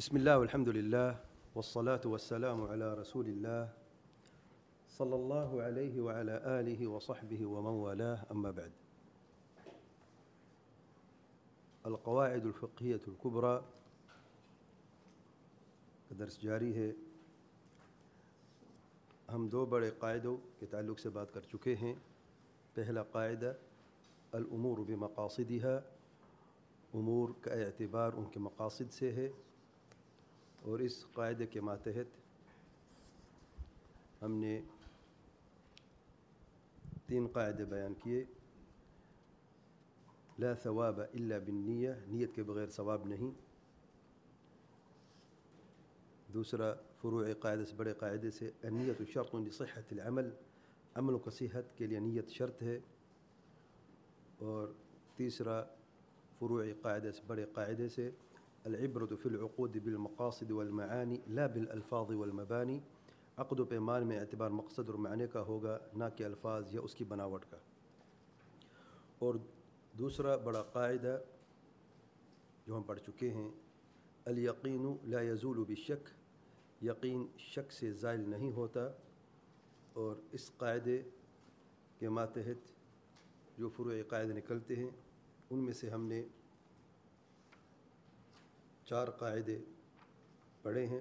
بسم الله والحمد لله والصلاة والسلام على رسول الله صلى الله عليه وعلى آله وصحبه ومن والاه. أما بعد، القواعد الفقهية الكبرى کا درس جاری ہے۔ ہم دو بڑے قاعدوں کے تعلق سے بات کر چکے ہیں۔ پہلا قاعدہ، الامور بمقاصدها، امور کا اعتبار ان کے مقاصد سے ہے۔ اور اس قاعدے کے ماتحت ہم نے تین قاعدے بیان کیے۔ لا ثواب الا بالنیہ، نیت کے بغیر ثواب نہیں۔ دوسرا، فروع قاعدے سے، بڑے قاعدے سے نیت و شرط لصحت العمل، عمل و صحت کے لیے نیت شرط ہے۔ اور تیسرا، فروع قاعدے سے، بڑے قاعدے سے العبرت فی العقود بالمقاصد والمعانی لا بالالفاظ والمبانی عقد و پیمان میں اعتبار مقصد اور معنی کا ہوگا، نہ کہ الفاظ یا اس کی بناوٹ کا. اور دوسرا بڑا قاعدہ جو ہم پڑھ چکے ہیں الیقین لا یزول بالشک یقین شک سے زائل نہیں ہوتا، اور اس قاعدے کے ماتحت جو فروع قاعدے نکلتے ہیں، ان میں سے ہم نے چار قاعدے پڑھے ہیں۔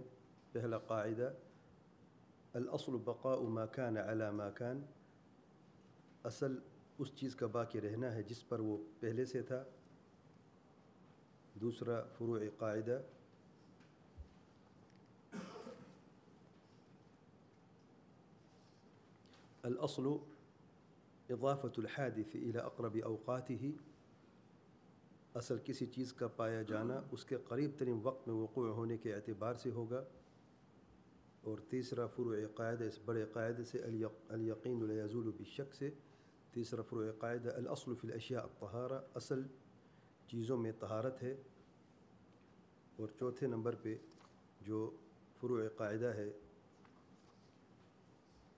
پہلا قاعدہ الاصل بقاء ما كان على ما كان۔ اصل اس چیز کا باقی رہنا ہے جس پر وہ پہلے سے تھا۔ دوسرا فروع قاعدہ۔ الاصل اضافت الحادث الى اقرب اوقاته اصل کسی چیز کا پایا جانا اس کے قریب ترین وقت میں وقوع ہونے کے اعتبار سے ہوگا۔ اور تیسرا، فروع قاعدہ، اس بڑے قاعدے سے الیقین الیزول بالشک سے۔ تیسرا، فروع قاعدہ، الاصل فی الاشیاء الطہارہ، اصل چیزوں میں طہارت ہے۔ اور چوتھے نمبر پہ جو فروع قاعدہ ہے،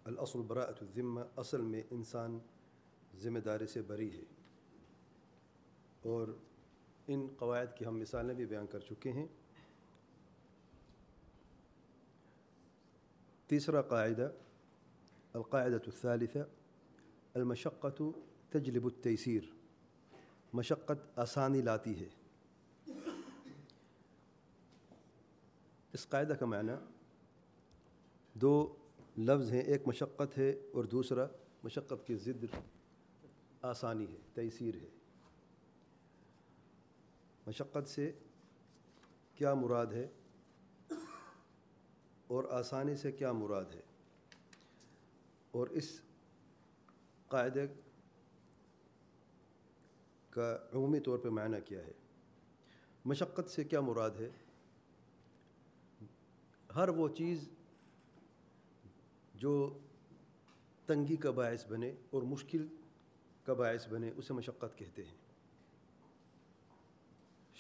الاصل براءت الذمہ، اصل میں انسان ذمہ داری سے بری ہے۔ اور ان قواعد کی ہم مثالیں بھی بیان کر چکے ہیں۔ تیسرا قاعدہ القاعدة الثالثة المشقت تجلب التيسير مشقت آسانی لاتی ہے۔ اس قاعدہ کا معنی دو لفظ ہیں، ایک مشقت ہے اور دوسرا مشقت کی ضد آسانی ہے، تیسیر ہے۔ مشقت سے کیا مراد ہے اور آسانی سے کیا مراد ہے اور اس قاعدے کا عمومی طور پہ معنی کیا ہے؟ مشقت سے کیا مراد ہے؟ ہر وہ چیز جو تنگی کا باعث بنے اور مشکل کا باعث بنے، اسے مشقت کہتے ہیں۔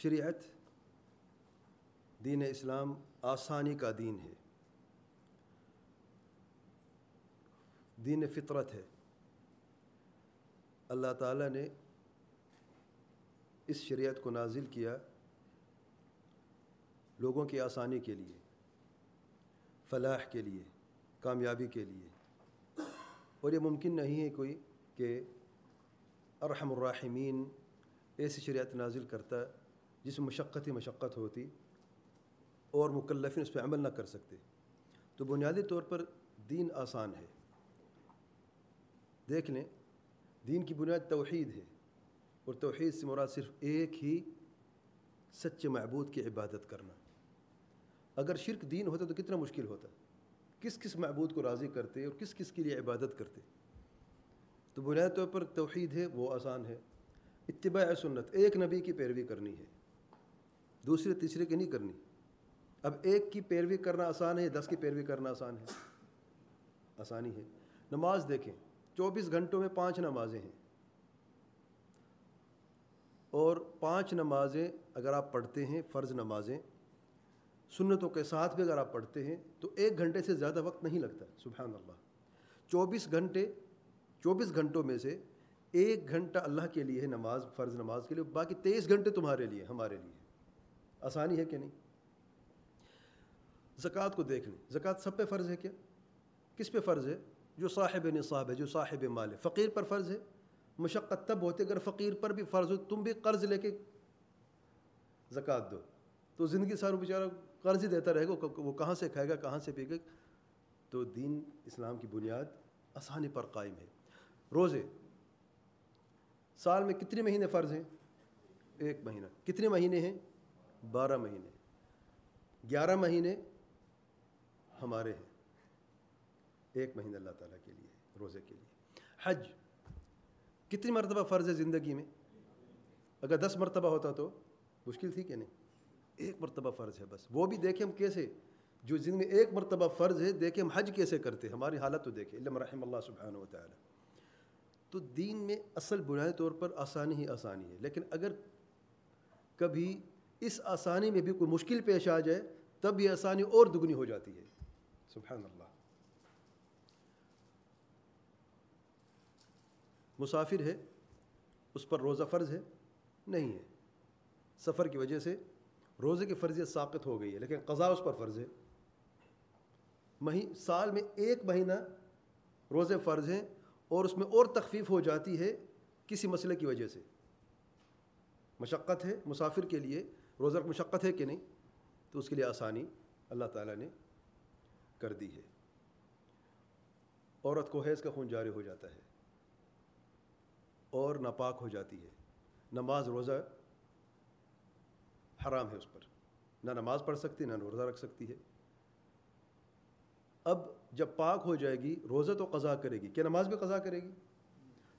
شریعت، دین اسلام آسانی کا دین ہے۔ دین فطرت ہے۔ اللہ تعالیٰ نے اس شریعت کو نازل کیا لوگوں کی آسانی کے لیے، فلاح کے لیے، کامیابی کے لیے۔ اور یہ ممکن نہیں ہے کوئی کہ ارحم الراحمین ایسی شریعت نازل کرتا جس میں مشقت ہی مشقت ہوتی اور مکلفین اس پہ عمل نہ کر سکتے۔ تو بنیادی طور پر دین آسان ہے۔ دیکھ لیں، دین کی بنیاد توحید ہے اور توحید سے مراد صرف ایک ہی سچے معبود کی عبادت کرنا۔ اگر شرک دین ہوتا تو کتنا مشکل ہوتا۔ کس کس معبود کو راضی کرتے اور کس کس کے لیے عبادت کرتے۔ تو بنیادی طور پر توحید ہے، وہ آسان ہے۔ اتباع سنت، ایک نبی کی پیروی کرنی ہے۔ دوسرے تیسرے کی نہیں کرنی۔ اب ایک کی پیروی کرنا آسان ہے، دس کی پیروی کرنا آسان ہے۔ آسانی ہے۔ نماز دیکھیں، چوبیس گھنٹوں میں پانچ نمازیں ہیں۔ اور پانچ نمازیں اگر آپ پڑھتے ہیں، فرض نمازیں، سنتوں کے ساتھ بھی اگر آپ پڑھتے ہیں، تو ایک گھنٹے سے زیادہ وقت نہیں لگتا۔ سبحان اللہ۔ چوبیس گھنٹے، چوبیس گھنٹوں میں سے ایک گھنٹہ اللہ کے لیے ہے نماز، فرض نماز کے لیے، باقی تیئیس گھنٹے تمہارے لیے، ہمارے لیے۔ آسانی ہے کہ نہیں؟ زکوٰۃ کو دیکھ لیں۔ زکوٰۃ سب پہ فرض ہے کیا؟ کس پہ فرض ہے؟ جو صاحب نصاب ہے، جو صاحب مال ہے۔ فقیر پر فرض ہے؟ مشقت تب ہوتی اگر فقیر پر بھی فرض ہو، تم بھی قرض لے کے زکوٰۃ دو۔ تو زندگی سارا بیچارہ قرض ہی دیتا رہے گا، وہ کہاں سے کھائے گا، کہاں سے پی گا؟ تو دین اسلام کی بنیاد آسانی پر قائم ہے۔ روزے۔ سال میں کتنے مہینے فرض ہیں؟ ایک مہینہ۔ کتنے مہینے ہیں؟ بارہ مہینے۔ گیارہ مہینے ہمارے ہیں۔ ایک مہینہ اللہ تعالیٰ کے لیے، روزے کے لیے۔ حج، کتنی مرتبہ فرض ہے زندگی میں؟ اگر دس مرتبہ ہوتا تو مشکل تھی کہ نہیں؟ ایک مرتبہ فرض ہے بس۔ وہ بھی دیکھیں ہم کیسے، جو جن میں ایک مرتبہ فرض ہے، دیکھیں ہم حج کیسے کرتے ہماری حالت تو دیکھیں۔ علم رحم اللہ سبحانہ و تعالیٰ۔ تو دین میں اصل بنیادی طور پر آسانی ہی آسانی ہے۔ لیکن اگر کبھی اس آسانی میں بھی کوئی مشکل پیش آ جائے، تب یہ آسانی اور دگنی ہو جاتی ہے۔ سبحان اللہ۔ مسافر ہے، اس پر روزہ فرض ہے؟ نہیں ہے۔ سفر کی وجہ سے روزے کی فرضیت ساقت ہو گئی ہے، لیکن قضا اس پر فرض ہے۔ مہی، سال میں ایک مہینہ روزے فرض ہیں اور اس میں اور تخفیف ہو جاتی ہے کسی مسئلے کی وجہ سے۔ مشقت ہے مسافر کے لیے روزہ مشقت ہے کہ نہیں؟ تو اس کے لیے آسانی اللہ تعالیٰ نے کر دی ہے۔ عورت کو حیض کا خون جاری ہو جاتا ہے اور ناپاک ہو جاتی ہے۔ نماز روزہ حرام ہے اس پر۔ نہ نماز پڑھ سکتی، نہ روزہ رکھ سکتی ہے۔ اب جب پاک ہو جائے گی، روزہ تو قضا کرے گی۔ کیا نماز بھی قضا کرے گی؟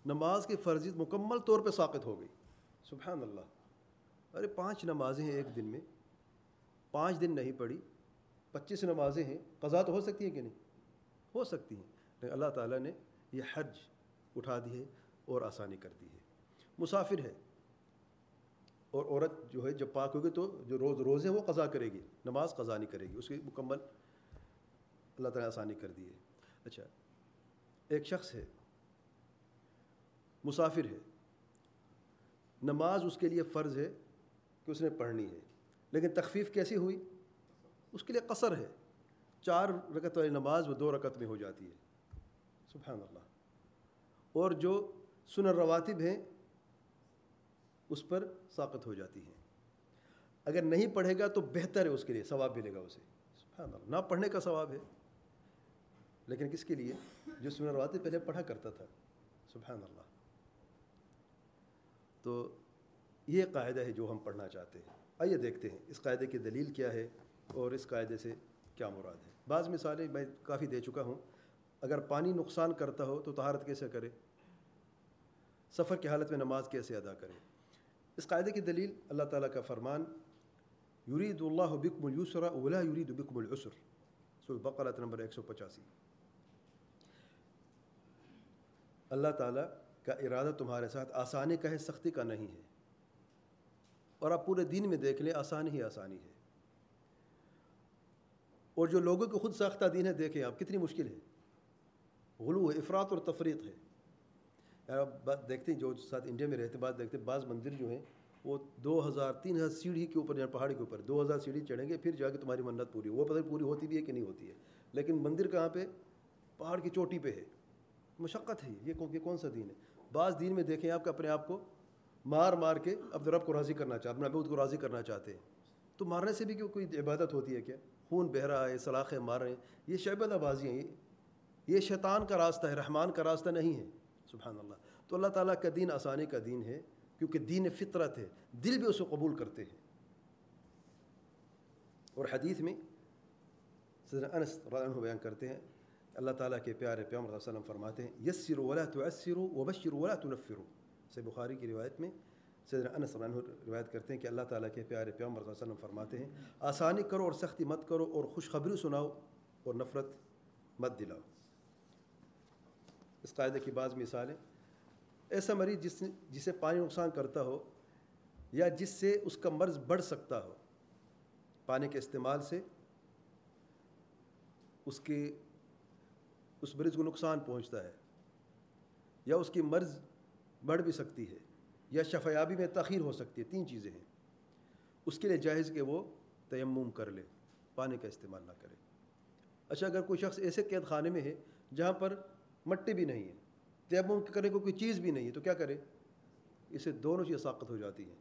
نماز کی فرضیت مکمل طور پہ ساقت ہو گئی۔ سبحان اللہ۔ ارے پانچ نمازیں ہیں ایک دن میں، پانچ دن نہیں پڑھی، پچیس نمازیں ہیں قضا تو ہو سکتی ہیں کہ نہیں؟ ہو سکتی ہیں، لیکن اللہ تعالیٰ نے یہ حج اٹھا دی ہے اور آسانی کر دی ہے۔ مسافر ہے اور عورت جو ہے، جب پاک ہوگی تو جو روز روزے وہ قضا کرے گی، نماز قضا نہیں کرے گی، اس کی مکمل اللہ تعالیٰ آسانی کر دی ہے۔ اچھا ایک شخص ہے، مسافر ہے، نماز اس کے لیے فرض ہے کہ اس نے پڑھنی ہے۔ لیکن تخفیف کیسی ہوئی؟ اس کے لیے قصر ہے۔ چار رکت والی نماز وہ دو رکت میں ہو جاتی ہے۔ سبحان اللہ۔ اور جو سنر رواتب ہیں، اس پر ساقت ہو جاتی ہیں۔ اگر نہیں پڑھے گا تو بہتر ہے اس کے لیے، ثواب ملے گا اسے۔ سبحان اللہ۔ نہ پڑھنے کا ثواب ہے۔ لیکن کس کے لیے؟ جو سنر رواتب پہلے پڑھا کرتا تھا۔ سبحان اللہ۔ تو یہ قاعدہ ہے جو ہم پڑھنا چاہتے ہیں۔ آئیے دیکھتے ہیں اس قاعدے کی دلیل کیا ہے اور اس قاعدے سے کیا مراد ہے۔ بعض مثالیں میں کافی دے چکا ہوں۔ اگر پانی نقصان کرتا ہو تو طہارت کیسے کرے؟ سفر کی حالت میں نماز کیسے ادا کرے؟ اس قاعدے کی دلیل اللہ تعالیٰ کا فرمان، یرید اللہ بکم السرا اولا یرید بکم العسر۔ سو بقرات نمبر ایک سو پچاسی۔ اللہ تعالیٰ کا ارادہ تمہارے ساتھ آسانی کا ہے، سختی کا نہیں ہے۔ اور آپ پورے دین میں دیکھ لیں، آسانی ہی آسانی ہے۔ اور جو لوگوں کو خود ساختہ دین ہے، دیکھیں آپ، کتنی مشکل ہے۔ غلو ہے افراد اور تفریق ہے۔ یار، آپ بات دیکھتے ہیں، جو ساتھ انڈیا میں رہتے، بات دیکھتے ہیں بعض مندر جو ہیں، وہ دو ہزار تین ہزار سیڑھی کے اوپر پہاڑی کے اوپر، دو ہزار سیڑھی چڑھیں گے، پھر جا کے تمہاری منت پوری وہ پتہ پوری ہوتی بھی ہے کہ نہیں ہوتی ہے۔ لیکن مندر کہاں پہ؟ پہاڑ کی چوٹی پہ ہے۔ مشقت ہے، یہ کون سا دین ہے؟ بعض دین میں دیکھیں آپ کہ اپنے آپ کو مار مار کے اب رب کو راضی کرنا چاہتے اپنے ابود کو راضی کرنا چاہتے ہیں۔ تو مارنے سے بھی کیوں کوئی عبادت ہوتی ہے کیا؟ خون بہ رہا ہے، سلاخیں مار رہے ہیں۔ یہ شعبہ بازی ہیں۔ یہ شیطان کا راستہ ہے، رحمان کا راستہ نہیں ہے۔ سبحان اللہ۔ تو اللہ تعالیٰ کا دین آسانی کا دین ہے، کیونکہ دین فطرت ہے۔ دل بھی اسے قبول کرتے ہیں۔ اور حدیث میں صدر انس عنہ بیان کرتے ہیں، اللہ تعالیٰ کے پیارے پیام علیہ وسلم فرماتے ہیں یسر ولا تعسروا وبشر ولا تنفروا۔ سے بخاری کی روایت میں سیدنا انس عنہ روایت کرتے ہیں کہ اللہ تعالیٰ کے پیارے پیام علیہ وسلم فرماتے ہیں، آسانی کرو اور سختی مت کرو اور خوشخبری سناؤ اور نفرت مت دلاؤ۔ اس قاعدے کی بعض مثالیں، ایسا مریض جس جسے پانی نقصان کرتا ہو یا جس سے اس کا مرض بڑھ سکتا ہو، پانی کے استعمال سے اس کی اس مریض کو نقصان پہنچتا ہے یا اس کی مرض بڑھ بھی سکتی ہے یا شفیابی میں تاخیر ہو سکتی ہے، تین چیزیں ہیں۔ اس کے لیے جائز کہ وہ تیمم کر لے، پانی کا استعمال نہ کرے۔ اچھا اگر کوئی شخص ایسے قید خانے میں ہے جہاں پر مٹی بھی نہیں ہے، تیمم کرنے کو کوئی چیز بھی نہیں ہے، تو کیا کرے؟ اسے دونوں چیزیں ساقت ہو جاتی ہیں۔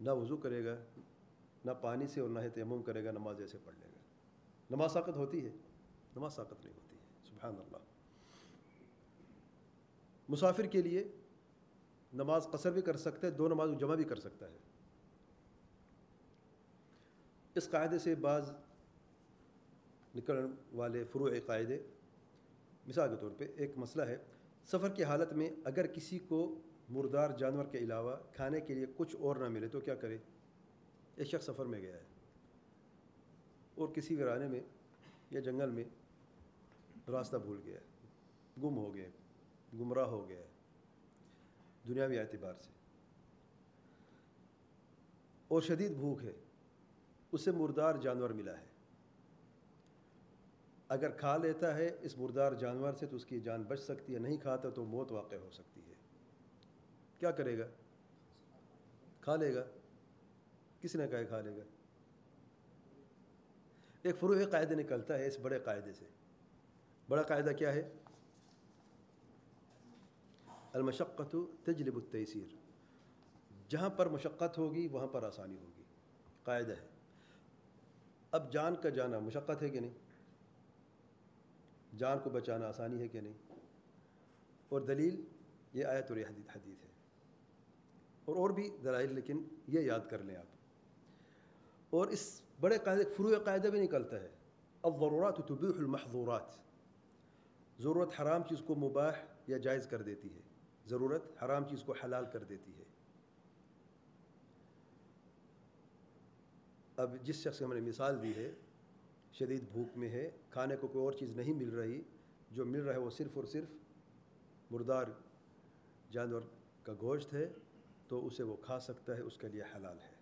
نہ وضو کرے گا، نہ پانی سے اور نہ ہی تیمم کرے گا، نماز ایسے پڑھ لے گا۔ نماز ساقت ہوتی ہے، نماز ساقت نہیں ہوتی ہے، سبحان اللہ۔ مسافر کے لیے نماز قصر بھی کر سکتا ہے دو نماز جمع بھی کر سکتا ہے۔ اس قاعدے سے بعض نکلنے والے فروع قاعدے، مثال کے طور پہ ایک مسئلہ ہے، سفر کی حالت میں اگر کسی کو مردار جانور کے علاوہ کھانے کے لیے کچھ اور نہ ملے تو کیا کرے؟ ایک شخص سفر میں گیا ہے۔ اور کسی ویرانے میں یا جنگل میں راستہ بھول گیا ہے، گم ہو گیا گمراہ ہو گیا ہے۔ دنیاوی اعتبار سے۔ اور شدید بھوک ہے، اسے مردار جانور ملا ہے۔ اگر کھا لیتا ہے اس مردار جانور سے تو اس کی جان بچ سکتی ہے، نہیں کھاتا تو موت واقع ہو سکتی ہے۔ کیا کرے گا؟ کھا لے گا۔ کس نے کہا کھا لے گا؟ ایک فروح قاعدہ نکلتا ہے اس بڑے قاعدے سے۔ بڑا قاعدہ کیا ہے؟ المشقت تجلب التیسیر۔ جہاں پر مشقت ہوگی، وہاں پر آسانی ہوگی۔ قاعدہ ہے۔ اب جان کا جانا مشقت ہے کہ نہیں؟ جان کو بچانا آسانی ہے کہ نہیں؟ اور دلیل، یہ آیت اور حدیث حدیث ہے۔ اور اور بھی دلائل، لیکن یہ یاد کر لیں آپ۔ اور اس بڑے قاعدے فروع قاعدہ بھی نکلتا ہے۔ الضرورات تبیح المحظورات۔ ضرورت حرام چیز کو مباح یا جائز کر دیتی ہے۔ ضرورت حرام چیز کو حلال کر دیتی ہے۔ اب جس شخص کو ہم نے مثال دی ہے، شدید بھوک میں ہے، کھانے کو کوئی اور چیز نہیں مل رہی، جو مل رہا ہے وہ صرف اور صرف مردار جانور کا گوشت ہے، تو اسے وہ کھا سکتا ہے، اس کے لیے حلال ہے۔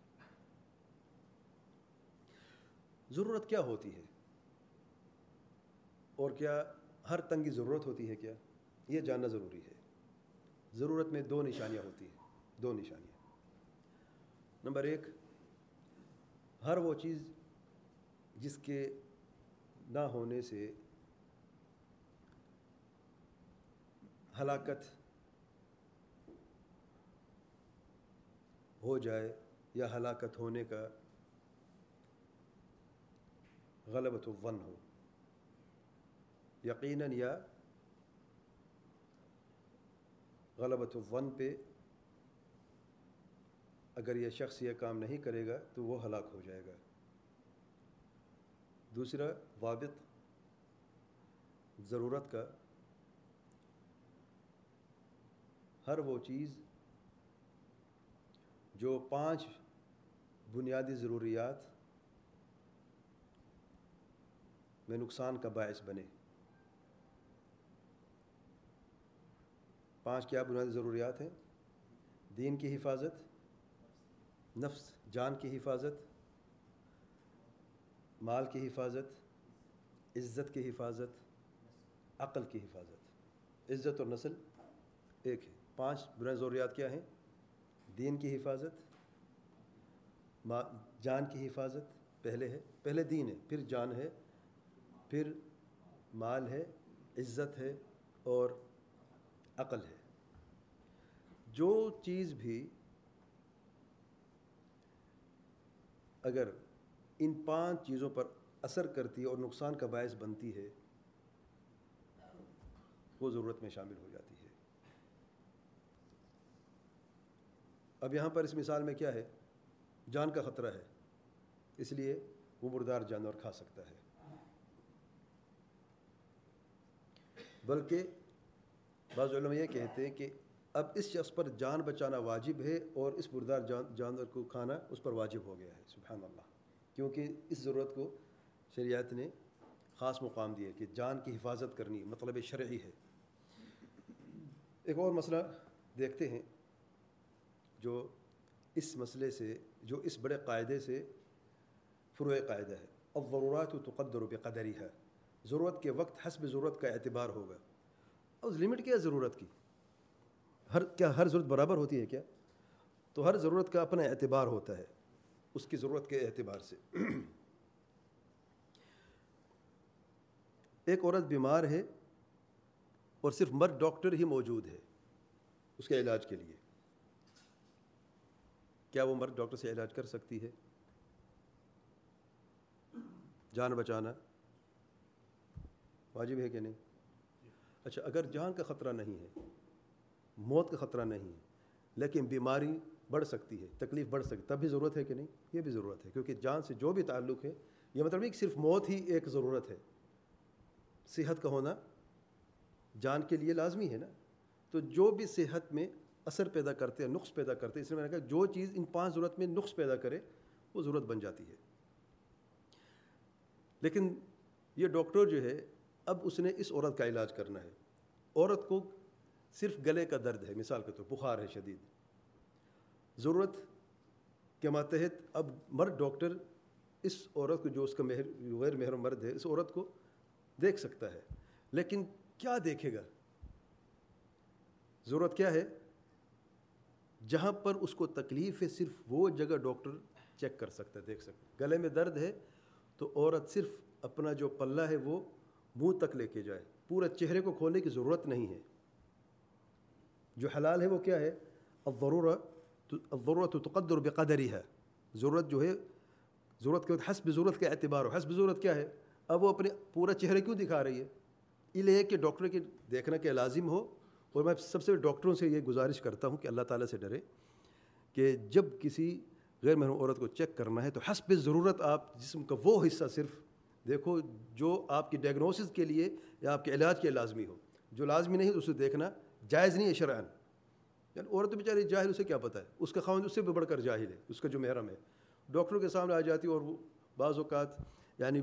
ضرورت کیا ہوتی ہے؟ اور کیا ہر تنگی ضرورت ہوتی ہے کیا؟ یہ جاننا ضروری ہے۔ ضرورت میں دو نشانیاں ہوتی ہیں، دو نشانیاں۔ نمبر ایک، ہر وہ چیز جس کے نہ ہونے سے ہلاکت ہو جائے یا ہلاکت ہونے کا غلبت ون ہو، یقیناً یا غلبت ون پہ اگر یہ شخص یہ کام نہیں کرے گا تو وہ ہلاک ہو جائے گا۔ دوسرا، وابط، ضرورت کا۔ ہر وہ چیز جو پانچ بنیادی ضروریات میں نقصان کا باعث بنے۔ پانچ کیا بنیادی ضروریات ہیں؟ دین کی حفاظت، نفس، جان کی حفاظت، مال کی حفاظت، عزت کی حفاظت، عقل کی حفاظت۔ عزت اور نسل ایک ہے۔ پانچ بنیادی ضروریات کیا ہیں؟ دین کی حفاظت جان کی حفاظت پہلے ہے، پہلے دین ہے، پھر جان ہے، پھر مال ہے، عزت ہے اور عقل ہے۔ جو چیز بھی اگر ان پانچ چیزوں پر اثر کرتی ہے اور نقصان کا باعث بنتی ہے، وہ ضرورت میں شامل ہو جاتی ہے۔ اب یہاں پر اس مثال میں کیا ہے؟ جان کا خطرہ ہے، اس لیے وہ مردار جانور کھا سکتا ہے۔ بلکہ بعض علماء یہ کہتے ہیں کہ اب اس شخص پر جان بچانا واجب ہے اور اس بردار جان جانور کو کھانا اس پر واجب ہو گیا ہے، سبحان اللہ۔ کیونکہ اس ضرورت کو شریعت نے خاص مقام دیا کہ جان کی حفاظت کرنی مطلب شرعی ہے۔ ایک اور مسئلہ دیکھتے ہیں جو اس مسئلے سے، جو اس بڑے قاعدے سے فروع قاعدہ ہے۔ اب ضرورات و تقدر و قدری ہے ضرورت کے وقت حسب ضرورت کا اعتبار ہوگا۔ اس لمٹ کیا ضرورت کی؟ ہر کیا ہر ضرورت برابر ہوتی ہے کیا؟ تو ہر ضرورت کا اپنا اعتبار ہوتا ہے، اس کی ضرورت کے اعتبار سے۔ ایک عورت بیمار ہے اور صرف مرد ڈاکٹر ہی موجود ہے اس کے علاج کے لیے۔ کیا وہ مرد ڈاکٹر سے علاج کر سکتی ہے؟ جان بچانا۔ واجب ہے کہ نہیں؟ اچھا اگر جان کا خطرہ نہیں ہے موت کا خطرہ نہیں ہے، لیکن بیماری بڑھ سکتی ہے، تکلیف بڑھ سکتی تب بھی ضرورت ہے کہ نہیں؟ یہ بھی ضرورت ہے، کیونکہ جان سے جو بھی تعلق ہے، یہ مطلب نہیں کہ صرف موت ہی ایک ضرورت ہے۔ صحت کا ہونا جان کے لیے لازمی ہے نا؟ تو جو بھی صحت میں اثر پیدا کرتے ہیں، نقص پیدا کرتے ہیں، اس لیے میں نے کہا جو چیز ان پانچ ضرورت میں نقص پیدا کرے، وہ ضرورت بن جاتی ہے۔ لیکن یہ ڈاکٹر جو ہے، اب اس نے اس عورت کا علاج کرنا ہے۔ عورت کو صرف گلے کا درد ہے، مثال کے طور بخار ہے شدید۔ ضرورت کے ماتحت اب مرد ڈاکٹر اس عورت کو جو اس کا مہر، غیر مہر مرد ہے، اس عورت کو دیکھ سکتا ہے۔ لیکن کیا دیکھے گا؟ ضرورت کیا ہے؟ جہاں پر اس کو تکلیف ہے، صرف وہ جگہ ڈاکٹر چیک کر سکتا ہے، دیکھ سکتا ہے۔ گلے میں درد ہے تو عورت صرف اپنا جو پلہ ہے، وہ منہ تک لے کے جائے۔ پورا چہرے کو کھولنے کی ضرورت نہیں ہے۔ جو حلال ہے وہ کیا ہے؟ الضرورت الضرورت تقدر بقدری ہے ضرورت جو ہے، ضرورت کے حسب ضرورت کا اعتبار ہو۔ حسب ضرورت کیا ہے؟ اب وہ اپنے پورا چہرے کیوں دکھا رہی ہے؟ یہ لیے کہ ڈاکٹر کی دیکھنا کہ لازم ہو۔ اور میں سب سے ڈاکٹروں سے یہ گزارش کرتا ہوں کہ اللہ تعالیٰ سے ڈرے کہ جب کسی غیر محروم عورت کو چیک کرنا ہے تو حسب ضرورت آپ جسم کا وہ حصہ صرف دیکھو جو آپ کی ڈائگنوسس کے لیے یا آپ کے علاج کے لازمی ہو۔ جو لازمی نہیں اسے دیکھنا جائز نہیں ہے شرعن یعنی عورت بیچاری جاہل، اسے کیا پتہ ہے؟ اس کا خاون اس سے بھی بڑھ کر جاہل ہے، اس کا جو محرم ہے۔ ڈاکٹروں کے سامنے آ جاتی اور وہ بعض اوقات یعنی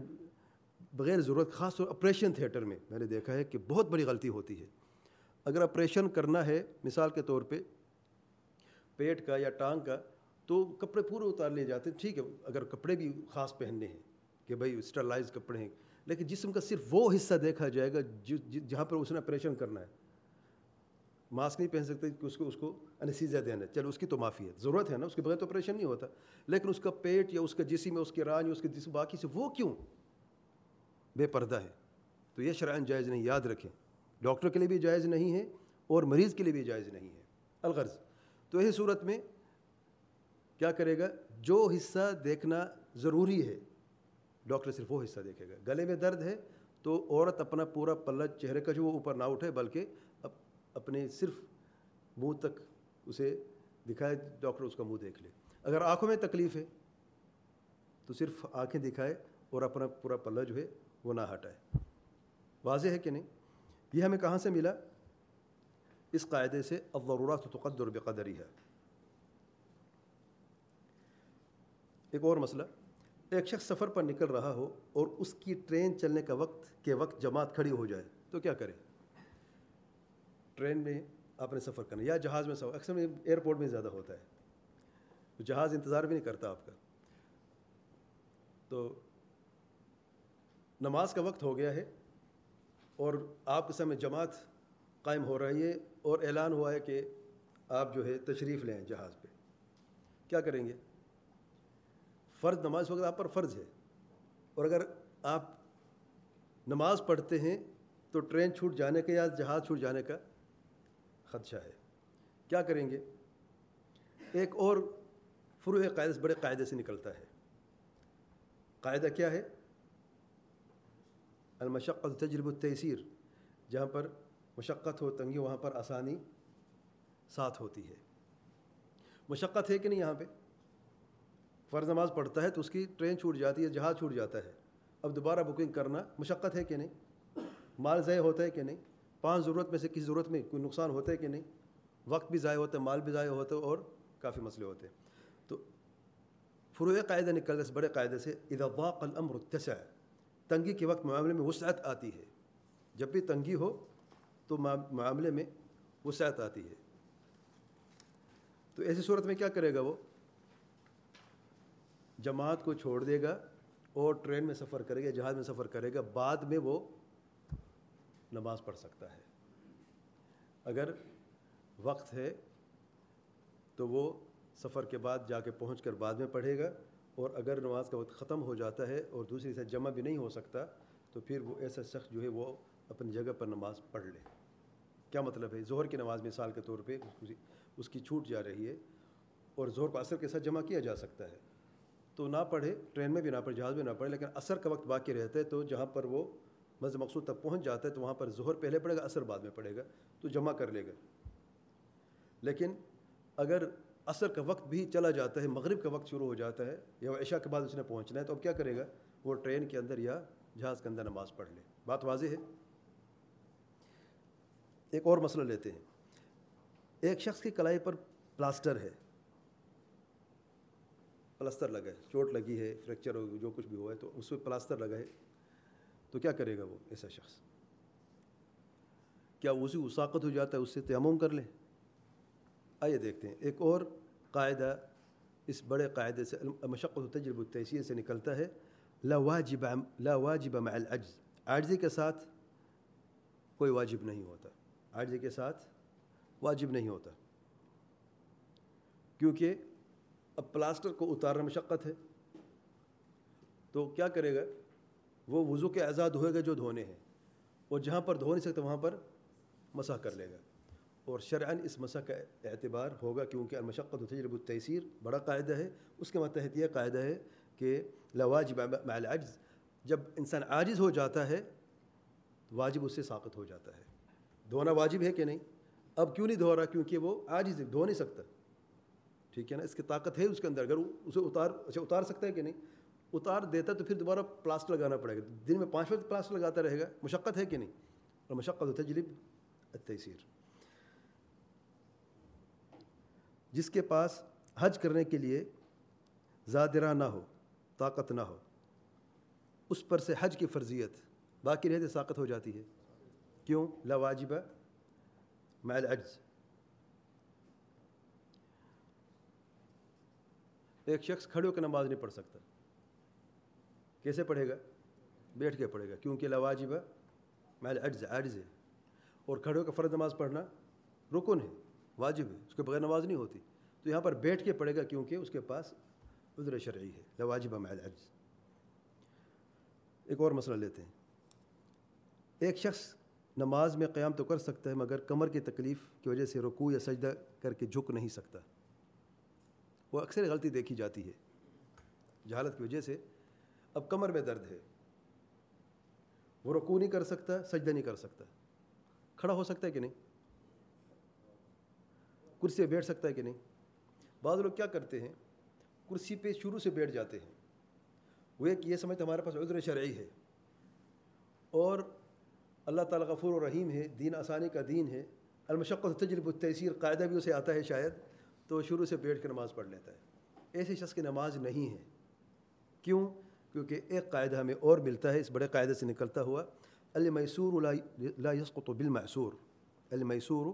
بغیر ضرورت، خاص طور آپریشن تھیٹر میں میں نے دیکھا ہے کہ بہت بڑی غلطی ہوتی ہے۔ اگر آپریشن کرنا ہے، مثال کے طور پہ پیٹ کا یا ٹانگ کا، تو کپڑے پورے اتار لیے جاتے ہیں۔ ٹھیک ہے، اگر کپڑے بھی خاص پہننے ہیں کہ بھائی اسٹرلائز کپڑے ہیں، لیکن جسم کا صرف وہ حصہ دیکھا جائے گا جہاں پر اس نے آپریشن کرنا ہے۔ ماسک نہیں پہن سکتے کہ اس کو اس کو انیسیزیا دینا ہے۔ چلو، اس کی تو معافی ہے۔ ضرورت ہے نا، اس کے بغیر تو آپریشن نہیں ہوتا۔ لیکن اس کا پیٹ یا اس کا جسم یا اس کے ران یا اس کے جسم باقی سے وہ کیوں بے پردہ ہے؟ تو یہ شرائن جائز نہیں، یاد رکھیں۔ ڈاکٹر کے لیے بھی جائز نہیں ہے اور مریض کے لیے بھی جائز نہیں ہے۔ الغرض۔ تو اس صورت میں کیا کرے گا؟ جو حصہ دیکھنا ضروری ہے، ڈاکٹر صرف وہ حصہ دیکھے گا۔ گلے میں درد ہے تو عورت اپنا پورا پلہ چہرے کا جو وہ اوپر نہ اٹھے، بلکہ اپنے صرف منہ تک اسے دکھائے، ڈاکٹر اس کا منہ دیکھ لے۔ اگر آنکھوں میں تکلیف ہے، تو صرف آنکھیں دکھائے اور اپنا پورا پلہ جو ہے وہ نہ ہٹائے۔ واضح ہے کہ نہیں؟ یہ ہمیں کہاں سے ملا؟ اس قاعدے سے الضرورات تقدر بقدری ہے ایک اور مسئلہ، ایک شخص سفر پر نکل رہا ہو اور اس کی ٹرین چلنے کا وقت کے وقت جماعت کھڑی ہو جائے، تو کیا کرے؟ ٹرین میں آپ نے سفر کرنا یا جہاز میں سفر، اکثر ایئرپورٹ میں زیادہ ہوتا ہے۔ جہاز انتظار بھی نہیں کرتا آپ کا۔ تو نماز کا وقت ہو گیا ہے اور آپ کے سامنے جماعت قائم ہو رہی ہے اور اعلان ہوا ہے کہ آپ جو ہے تشریف لیں جہاز پہ۔ کیا کریں گے؟ فرض، نماز وقت آپ پر فرض ہے۔ اور اگر آپ نماز پڑھتے ہیں تو ٹرین چھوٹ جانے کا یا جہاز چھوٹ جانے کا خدشہ ہے۔ کیا کریں گے؟ ایک اور فروع قاعدے سے بڑے قاعدے سے نکلتا ہے۔ قاعدہ کیا ہے؟ المشقت تجرب التیسیر، جہاں پر مشقت ہو تنگی، وہاں پر آسانی ساتھ ہوتی ہے۔ مشقت ہے کہ نہیں یہاں پہ؟ فرض نماز پڑھتا ہے تو اس کی ٹرین چھوٹ جاتی ہے، جہاز چھوٹ جاتا ہے۔ اب دوبارہ بکنگ کرنا مشقت ہے کہ نہیں؟ مال ضائع ہوتا ہے کہ نہیں؟ پانچ ضرورت میں سے کسی ضرورت میں کوئی نقصان ہوتا ہے کہ نہیں؟ وقت بھی ضائع ہوتا ہے، مال بھی ضائع ہوتا ہے اور کافی مسئلے ہوتے ہیں۔ تو فروع قاعدہ نکلنے سے بڑے قاعدے سے ادواق الامر اتسع، تنگی کے وقت معاملے میں وسعت آتی ہے۔ جب بھی تنگی ہو تو معاملے میں وسعت آتی ہے۔ تو ایسی صورت میں کیا کرے گا وہ؟ جماعت کو چھوڑ دے گا اور ٹرین میں سفر کرے گا، جہاز میں سفر کرے گا، بعد میں وہ نماز پڑھ سکتا ہے۔ اگر وقت ہے تو وہ سفر کے بعد جا کے پہنچ کر بعد میں پڑھے گا، اور اگر نماز کا وقت ختم ہو جاتا ہے اور دوسری سے جمع بھی نہیں ہو سکتا، تو پھر وہ ایسا شخص جو ہے وہ اپنی جگہ پر نماز پڑھ لے۔ کیا مطلب ہے؟ ظہر کی نماز مثال کے طور پہ اس کی چھوٹ جا رہی ہے اور ظہر کو اثر کے ساتھ جمع کیا جا سکتا ہے۔ تو نہ پڑھے، ٹرین میں بھی نہ پڑھے، جہاز میں نہ پڑھے، لیکن اثر کا وقت باقی رہتا ہے، تو جہاں پر وہ مز مقصود تک پہنچ جاتا ہے تو وہاں پر ظہر پہلے پڑے گا اثر بعد میں پڑے گا، تو جمع کر لے گا۔ لیکن اگر عصر کا وقت بھی چلا جاتا ہے، مغرب کا وقت شروع ہو جاتا ہے یا عشاء کے بعد اس نے پہنچنا ہے، تو اب کیا کرے گا؟ وہ ٹرین کے اندر یا جہاز کے اندر نماز پڑھ لے۔ بات واضح ہے؟ ایک اور مسئلہ لیتے ہیں۔ ایک شخص کی کلائی پر پلاسٹر ہے۔ پلستر لگا ہے، چوٹ لگی ہے، فریکچر ہو، جو کچھ بھی ہوا ہے، تو اس پہ پلاسٹر لگا ہے۔ تو کیا کرے گا وہ ایسا شخص؟ کیا اسی اساقت ہو جاتا ہے، اس سے تیمم کر لے؟ آئیے دیکھتے ہیں۔ ایک اور قاعدہ، اس بڑے قاعدے سے مشقت و تجرب التحصیل سے نکلتا ہے۔ لا واجب لا واجب مع العجز۔ عاجزی کے ساتھ کوئی واجب نہیں ہوتا۔ عاجزی کے ساتھ واجب نہیں ہوتا۔ کیونکہ اب پلاسٹر کو اتارنا مشقت ہے۔ تو کیا کرے گا؟ وہ وضو کے آزاد ہوئے گا جو دھونے ہیں۔ اور جہاں پر دھو نہیں سکتا وہاں پر مسح کر لے گا۔ اور شرعن اس مسح کا اعتبار ہوگا کیونکہ المشقت و تجرب التیسیر بڑا قاعدہ ہے۔ اس کے متحد یہ قاعدہ ہے کہ لواجب مع العجز، جب انسان عاجز ہو جاتا ہے، واجب اس سے ساقط ہو جاتا ہے۔ دھونا واجب ہے کہ نہیں؟ اب کیوں نہیں دھو رہا؟ کیونکہ وہ عاجز دھو نہیں سکتا۔ ٹھیک ہے نا؟ اس کی طاقت ہے اس کے اندر۔ اگر اسے اتار اچھا اتار سکتا ہے کہ نہیں؟ اتار دیتا تو پھر دوبارہ پلاسٹر لگانا پڑے گا۔ دن میں پانچ وقت پلاسٹر لگاتا رہے گا۔ مشقت ہے کہ نہیں؟ اور مشقت و تجرب التیسیر۔ جس کے پاس حج کرنے کے لیے زادرہ نہ ہو، طاقت نہ ہو، اس پر سے حج کی فرضیت باقی رہتے ساقت ہو جاتی ہے۔ کیوں؟ لا واجبہ میل ایک شخص کھڑے ہو کے نماز نہیں پڑھ سکتا۔ کیسے پڑھے گا؟ بیٹھ کے پڑھے گا، کیونکہ لا واجبہ میل عجز ہے۔ اور کھڑے ہو کے فرض نماز پڑھنا رکن ہے، واجب ہے، اس کے بغیر نماز نہیں ہوتی۔ تو یہاں پر بیٹھ کے پڑھے گا کیونکہ اس کے پاس عذر شرعی ہے، لواجب مع العجز ایک اور مسئلہ لیتے ہیں۔ ایک شخص نماز میں قیام تو کر سکتا ہے، مگر کمر کی تکلیف کی وجہ سے رکوع یا سجدہ کر کے جھک نہیں سکتا۔ وہ اکثر غلطی دیکھی جاتی ہے، جہالت کی وجہ سے اب کمر میں درد ہے۔ وہ رکوع نہیں کر سکتا، سجدہ نہیں کر سکتا۔ کھڑا ہو سکتا ہے کہ نہیں؟ کرسی پہ بیٹھ سکتا ہے کہ نہیں؟ بعض لوگ کیا کرتے ہیں؟ کرسی پہ شروع سے بیٹھ جاتے ہیں۔ وہ ایک یہ سمجھتے ہمارے پاس عذر شرعی ہے۔ اور اللہ تعالیٰ غفور و رحیم ہے، دین آسانی کا دین ہے۔ المشقت تجرب التحصیر قاعدہ بھی اسے آتا ہے شاید۔ تو شروع سے بیٹھ کے نماز پڑھ لیتا ہے۔ ایسے شخص کی نماز نہیں ہے۔ کیوں؟ کیونکہ ایک قاعدہ ہمیں اور ملتا ہے، اس بڑے قاعدے سے نکلتا ہوا المیسور لا يسقط بالمعصور المیسور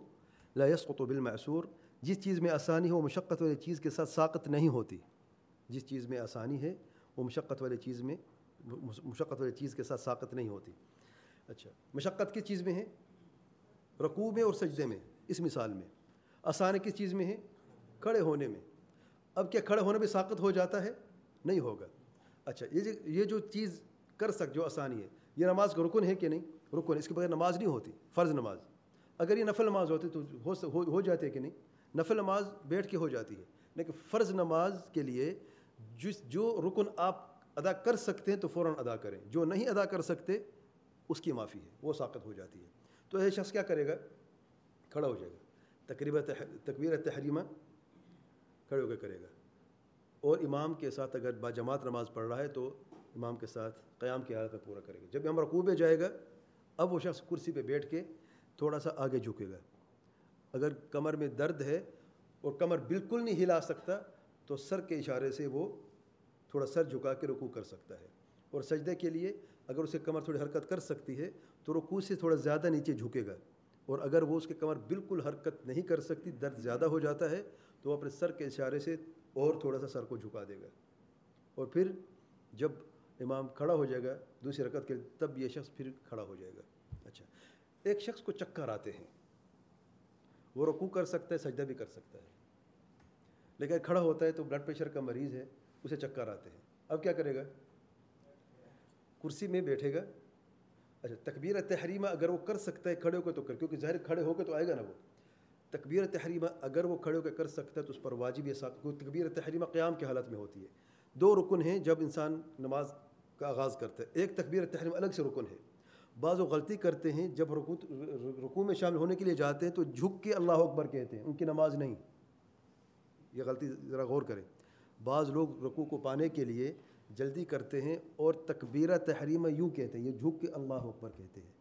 لا يسقط بالمعصور جس چیز میں آسانی ہو مشقت والی چیز کے ساتھ ساقت نہیں ہوتی۔ جس چیز میں آسانی ہے، وہ مشقت والی چیز میں، مشقت والی چیز کے ساتھ ساقت نہیں ہوتی۔ اچھا مشقت کس چیز میں ہے؟ رقوع میں اور سجدے میں، اس مثال میں۔ آسانی کس چیز میں ہے؟ کھڑے ہونے میں۔ اب کیا کھڑے ہونے میں ساقت ہو جاتا ہے؟ نہیں ہوگا۔ اچھا یہ یہ جو چیز کر سک جو آسانی ہے، یہ نماز کا رکن ہے کہ نہیں؟ رکن اس کے بغیر نماز نہیں ہوتی، فرض نماز۔ اگر یہ نفل نماز ہوتی تو ہو ہو جاتے ہے کہ نہیں؟ نفل نماز بیٹھ کے ہو جاتی ہے، لیکن فرض نماز کے لیے جس جو رکن آپ ادا کر سکتے ہیں تو فوراً ادا کریں۔ جو نہیں ادا کر سکتے، اس کی معافی ہے، وہ ساقت ہو جاتی ہے۔ تو یہ شخص کیا کرے گا؟ کھڑا ہو جائے گا۔ تقریباً تقبیر تحریمہ کھڑے ہو کے کرے گا۔ اور امام کے ساتھ اگر با جماعت نماز پڑھ رہا ہے تو امام کے ساتھ قیام کی حالت میں پورا کرے گا۔ جب ہم رقوع پہ جائے گا، اب وہ شخص کرسی پہ بیٹھ کے تھوڑا سا آگے جھکے گا۔ اگر کمر میں درد ہے اور کمر بالکل نہیں ہلا سکتا، تو سر کے اشارے سے وہ تھوڑا سر جھکا کے رکوع کر سکتا ہے۔ اور سجدے کے لیے اگر اسے کمر تھوڑی حرکت کر سکتی ہے، تو رکوع سے تھوڑا زیادہ نیچے جھکے گا۔ اور اگر وہ اس کے کمر بالکل حرکت نہیں کر سکتی، درد زیادہ ہو جاتا ہے، تو وہ اپنے سر کے اشارے سے اور تھوڑا سا سر کو جھکا دے گا۔ اور پھر جب امام کھڑا ہو جائے گا دوسری حرکت کے تب یہ شخص پھر کھڑا ہو جائے گا۔ اچھا ایک شخص کو چکر آتے ہیں۔ وہ رکوع کر سکتا ہے، سجدہ بھی کر سکتا ہے۔ لیکن کھڑا ہوتا ہے تو بلڈ پریشر کا مریض ہے، اسے چکر آتے ہیں۔ اب کیا کرے گا؟ کرسی میں بیٹھے گا۔ اچھا تکبیر تحریمہ اگر وہ کر سکتا ہے کھڑے ہو کے تو کر، کیونکہ ظاہر کھڑے ہو کے تو آئے گا نا وہ۔ تکبیر تحریمہ اگر وہ کھڑے ہو کے کر سکتا ہے تو اس پر واجب یہ ساتھ تکبیر تحریمہ قیام کی حالت میں ہوتی ہے۔ دو رکن ہیں جب انسان نماز کا آغاز کرتا ہے۔ ایک تکبیر تحریم الگ سے رکن ہے۔ بعض وہ غلطی کرتے ہیں جب رکو رکو میں شامل ہونے کے لیے جاتے ہیں تو جھک کے اللہ اکبر کہتے ہیں، ان کی نماز نہیں۔ یہ غلطی ذرا غور کریں۔ بعض لوگ رکو کو پانے کے لیے جلدی کرتے ہیں اور تکبیر تحریم یوں کہتے ہیں، یہ جھک کے اللہ اکبر کہتے ہیں۔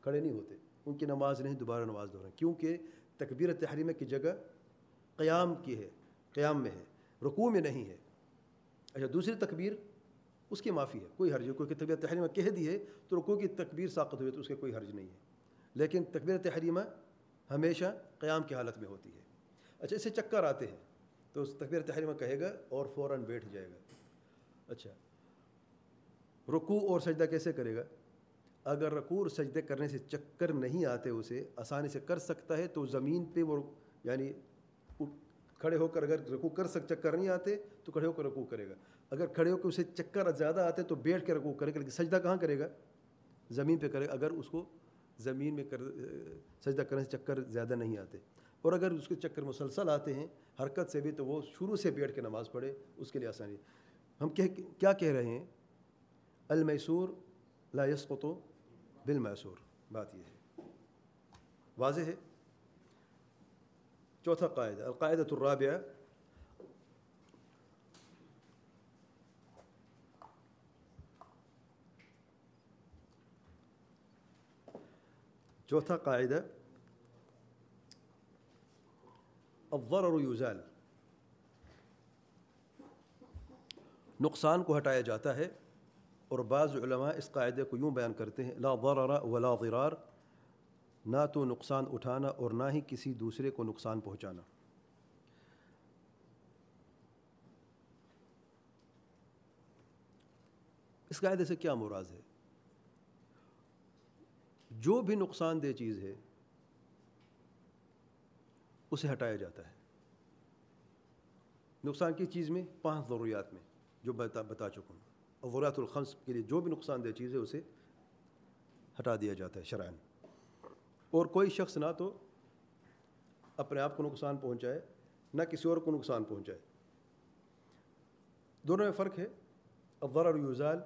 کھڑے نہیں ہوتے، ان کی نماز نہیں، دوبارہ نماز دہرائیں۔ کیونکہ تکبیر تحریم کی جگہ قیام کی ہے، قیام میں ہے، رکوع میں نہیں ہے۔ اچھا دوسری تکبیر اس کی معافی ہے، کوئی حرج کوئی تکبیر تحریمہ کہہ دی ہے تو رکوع کی تکبیر ساقت ہوئی تو اس کے کوئی حرج نہیں ہے۔ لیکن تکبیر تحریمہ ہمیشہ قیام کی حالت میں ہوتی ہے۔ اچھا اسے چکر آتے ہیں تو اس تکبیر تحریمہ کہے گا اور فوراً بیٹھ جائے گا۔ اچھا رکوع اور سجدہ کیسے کرے گا؟ اگر رکوع سجدے کرنے سے چکر نہیں آتے اسے، آسانی سے کر سکتا ہے، تو زمین پہ وہ یعنی کھڑے ہو کر اگر رکوع کر سک، چکر نہیں آتے، تو کھڑے ہو کر رکوع کرے گا۔ اگر کھڑے ہو کے اسے چکر زیادہ آتے، تو بیٹھ کے رکوع کرے گا، لیکن سجدہ کہاں کرے گا؟ زمین پہ کرے گا۔ اگر اس کو زمین میں کر، سجدہ کرنے سے چکر زیادہ نہیں آتے۔ اور اگر اس کے چکر مسلسل آتے ہیں، حرکت سے بھی، تو وہ شروع سے بیٹھ کے نماز پڑھے، اس کے لیے آسانی۔ ہم کیا کہہ رہے ہیں؟ المیسور لا يسقط بالمیسور بات یہ ہے. واضح ہے؟ چوتھا قاعدہ، القاعدۃ الرابعہ. چوتھا قاعدہ. الضرر یوزال نقصان کو ہٹایا جاتا ہے. اور بعض علماء اس قاعدے کو یوں بیان کرتے ہیں، لا ضرر ولا ضرار، نہ تو نقصان اٹھانا اور نہ ہی کسی دوسرے کو نقصان پہنچانا۔ اس قاعدے سے کیا مراد ہے؟ جو بھی نقصان دہ چیز ہے، اسے ہٹایا جاتا ہے۔ نقصان کی چیز میں؟ پانچ ضروریات میں، جو بتا بتا چکا ہوں۔ اور الخمس کے لیے جو بھی نقصان دہ چیز ہے اسے ہٹا دیا جاتا ہے شرائن اور کوئی شخص نہ تو اپنے آپ کو نقصان پہنچائے، نہ کسی اور کو نقصان پہنچائے۔ دونوں میں فرق ہے۔ ضرر یوزال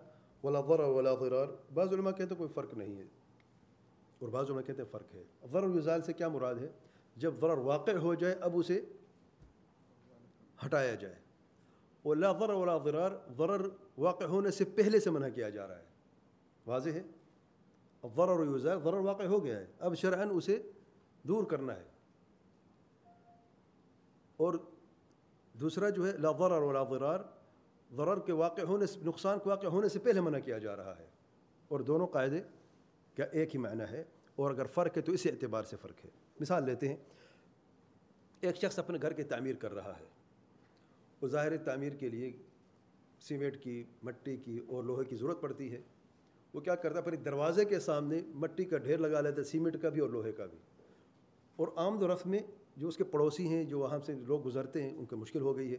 ولا ضرر ولا ضرار۔ بعض علماء کہتے ہیں کوئی فرق نہیں ہے۔ اور بعض علماء کہتے ہیں فرق ہے۔ ضرر یوزال سے کیا مراد ہے؟ جب ضرر واقع ہو جائے، اب اسے ہٹایا جائے۔ اور لا ضرر ولا ضرار، ضرر واقع ہونے سے پہلے سے منع کیا جا رہا ہے۔ واضح ہے؟ ضرر یوزال ضرر واقع ہو گیا ہے۔ اب شرعن اسے دور کرنا ہے۔ اور دوسرا جو ہے، لا ضرر ولا ضرار، ضرر کے واقع ہونے سے، نقصان کے واقع ہونے سے پہلے منع کیا جا رہا ہے۔ اور دونوں قاعدے کا ایک ہی معنی ہے۔ اور اگر فرق ہے تو اسی اعتبار سے فرق ہے۔ مثال لیتے ہیں، ایک شخص اپنے گھر کی تعمیر کر رہا ہے۔ وہ ظاہر تعمیر کے لیے سیمنٹ کی، مٹی کی اور لوہے کی ضرورت پڑتی ہے۔ وہ کیا کرتا ہے؟ اپنے دروازے کے سامنے مٹی کا ڈھیر لگا لیتا ہے، سیمنٹ کا بھی اور لوہے کا بھی۔ اور آمد و رفت میں جو اس کے پڑوسی ہیں، جو وہاں سے لوگ گزرتے ہیں، ان کو مشکل ہو گئی ہے۔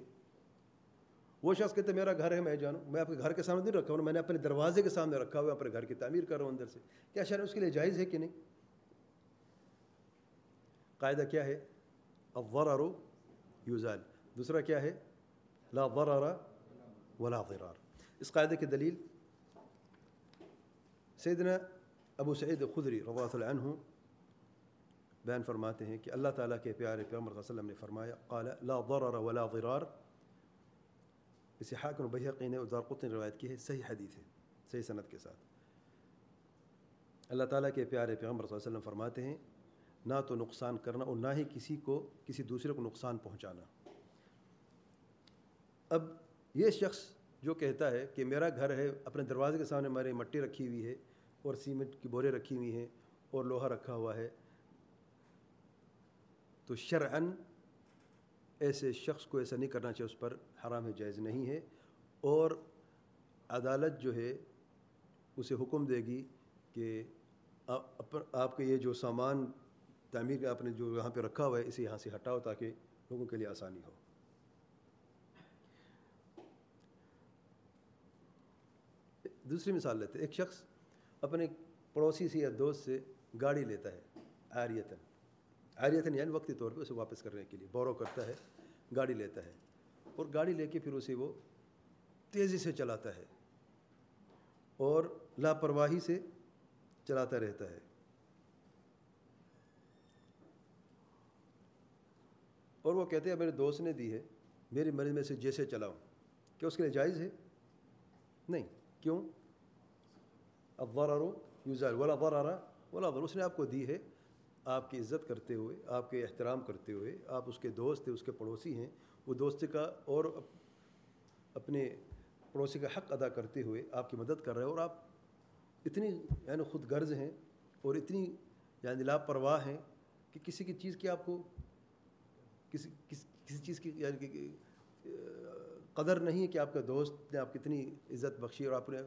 وہ شخص کہتے ہیں میرا گھر ہے، میں جانوں میں آپ کے گھر کے سامنے نہیں رکھا ہوں میں نے اپنے دروازے کے سامنے رکھا ہوا اپنے گھر کی تعمیر کر رہا ہوں اندر سے۔ کیا شہر اس کے لیے جائز ہے کہ نہیں؟ قاعدہ کیا ہے؟ الضرر یوزال دوسرا کیا ہے؟ لا ضرر ولا ضرار. اس قاعدے کی دلیل سیدنا ابو سعید خدری رضی اللہ عنہ بیان فرماتے ہیں کہ اللہ تعالیٰ کے پیارے پیغمبر صلی اللہ علیہ وسلم نے فرمایا، قال لا ضرر ولا ضرار. اسے حاکم بحقی نے ادارقط نے روایت کی ہے، صحیح حدیث ہے، صحیح صنعت کے ساتھ۔ اللہ تعالیٰ کے پیارے پیغمبر صلی اللہ علیہ وسلم فرماتے ہیں، نہ تو نقصان کرنا اور نہ ہی کسی کو، کسی دوسرے کو نقصان پہنچانا۔ اب یہ شخص جو کہتا ہے کہ میرا گھر ہے، اپنے دروازے کے سامنے ہماری مٹی رکھی ہوئی ہے اور سیمنٹ کی بورے رکھی ہوئی ہیں اور لوہا رکھا ہوا ہے۔ تو شرعن ایسے شخص کو ایسا نہیں کرنا چاہیے، اس پر حرام ہے، جائز نہیں ہے۔ اور عدالت جو ہے، اسے حکم دے گی کہ آپ کے یہ جو سامان تعمیر کا آپ نے جو یہاں پہ رکھا ہوا ہے، اسے یہاں سے ہٹاؤ تاکہ لوگوں کے لیے آسانی ہو۔ دوسری مثال لیتے ایک شخص اپنے پڑوسی سے یا دوست سے گاڑی لیتا ہے آریتن آریتن یعنی وقتی طور پہ اسے واپس کرنے کے لیے بورو کرتا ہے، گاڑی لیتا ہے۔ اور گاڑی لے کے پھر اسے وہ تیزی سے چلاتا ہے اور لاپرواہی سے چلاتا رہتا ہے۔ اور وہ کہتے ہیں، میرے دوست نے دی ہے، میری مرض میں سے جیسے چلاؤں۔ کیا اس کے لیے جائز ہے؟ نہیں۔ کیوں؟ اب ورارو یوزار ولا ورارا ولا ور اس نے آپ کو دی ہے آپ کی عزت کرتے ہوئے، آپ کے احترام کرتے ہوئے، آپ اس کے دوست ہیں، اس کے پڑوسی ہیں، وہ دوست کا اور اپنے پڑوسی کا حق ادا کرتے ہوئے آپ کی مدد کر رہے ہیں اور آپ اتنی یعنی خود غرض ہیں اور اتنی یعنی لاپرواہ ہیں کہ کسی کی چیز کی آپ کو کسی کسی چیز کی یعنی کہ قدر نہیں ہے کہ آپ کا دوست نے آپ کی اتنی عزت بخشی اور آپ نے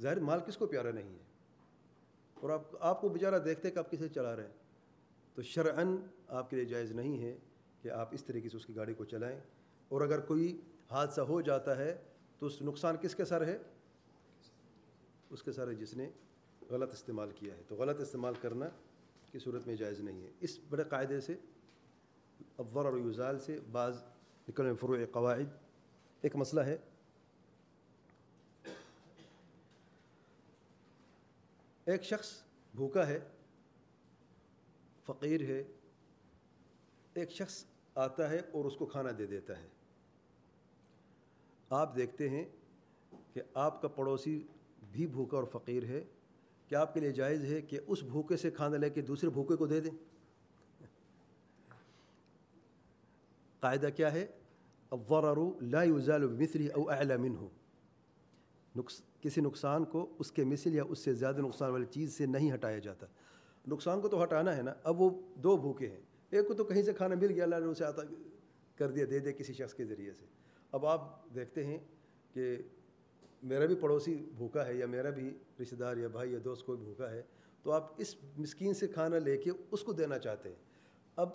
ظاہر مال کس کو پیارا نہیں ہے؟ اور آپ آپ کو بیچارہ دیکھتے کہ آپ کسے چلا رہے ہیں۔ تو شرعن آپ کے لیے جائز نہیں ہے کہ آپ اس طریقے سے اس کی گاڑی کو چلائیں۔ اور اگر کوئی حادثہ ہو جاتا ہے تو اس نقصان کس کے سر ہے؟ اس کے سر ہے جس نے غلط استعمال کیا ہے۔ تو غلط استعمال کرنا کی صورت میں جائز نہیں ہے۔ اس بڑے قاعدے سے اول اور یوزال سے بعض نکل فروع قواعد، ایک مسئلہ ہے۔ ایک شخص بھوکا ہے، فقیر ہے، ایک شخص آتا ہے اور اس کو کھانا دے دیتا ہے۔ آپ دیکھتے ہیں کہ آپ کا پڑوسی بھی بھوکا اور فقیر ہے۔ کیا آپ کے لیے جائز ہے کہ اس بھوکے سے کھانا لے کے دوسرے بھوکے کو دے دیں؟ قاعدہ کیا ہے؟ الضرر لا يزال بمثله او اعلى منه۔ نقص کسی نقصان کو اس کے مثل یا اس سے زیادہ نقصان والی چیز سے نہیں ہٹایا جاتا۔ نقصان کو تو ہٹانا ہے نا، اب وہ دو بھوکے ہیں۔ ایک کو تو کہیں سے کھانا مل گیا، اللہ نے اسے آتا کر دیا، دے دے کسی شخص کے ذریعے سے۔ اب آپ دیکھتے ہیں کہ میرا بھی پڑوسی بھوکا ہے یا میرا بھی رشتہ دار یا بھائی یا دوست کوئی بھوکا ہے، تو آپ اس مسکین سے کھانا لے کے اس کو دینا چاہتے ہیں۔ اب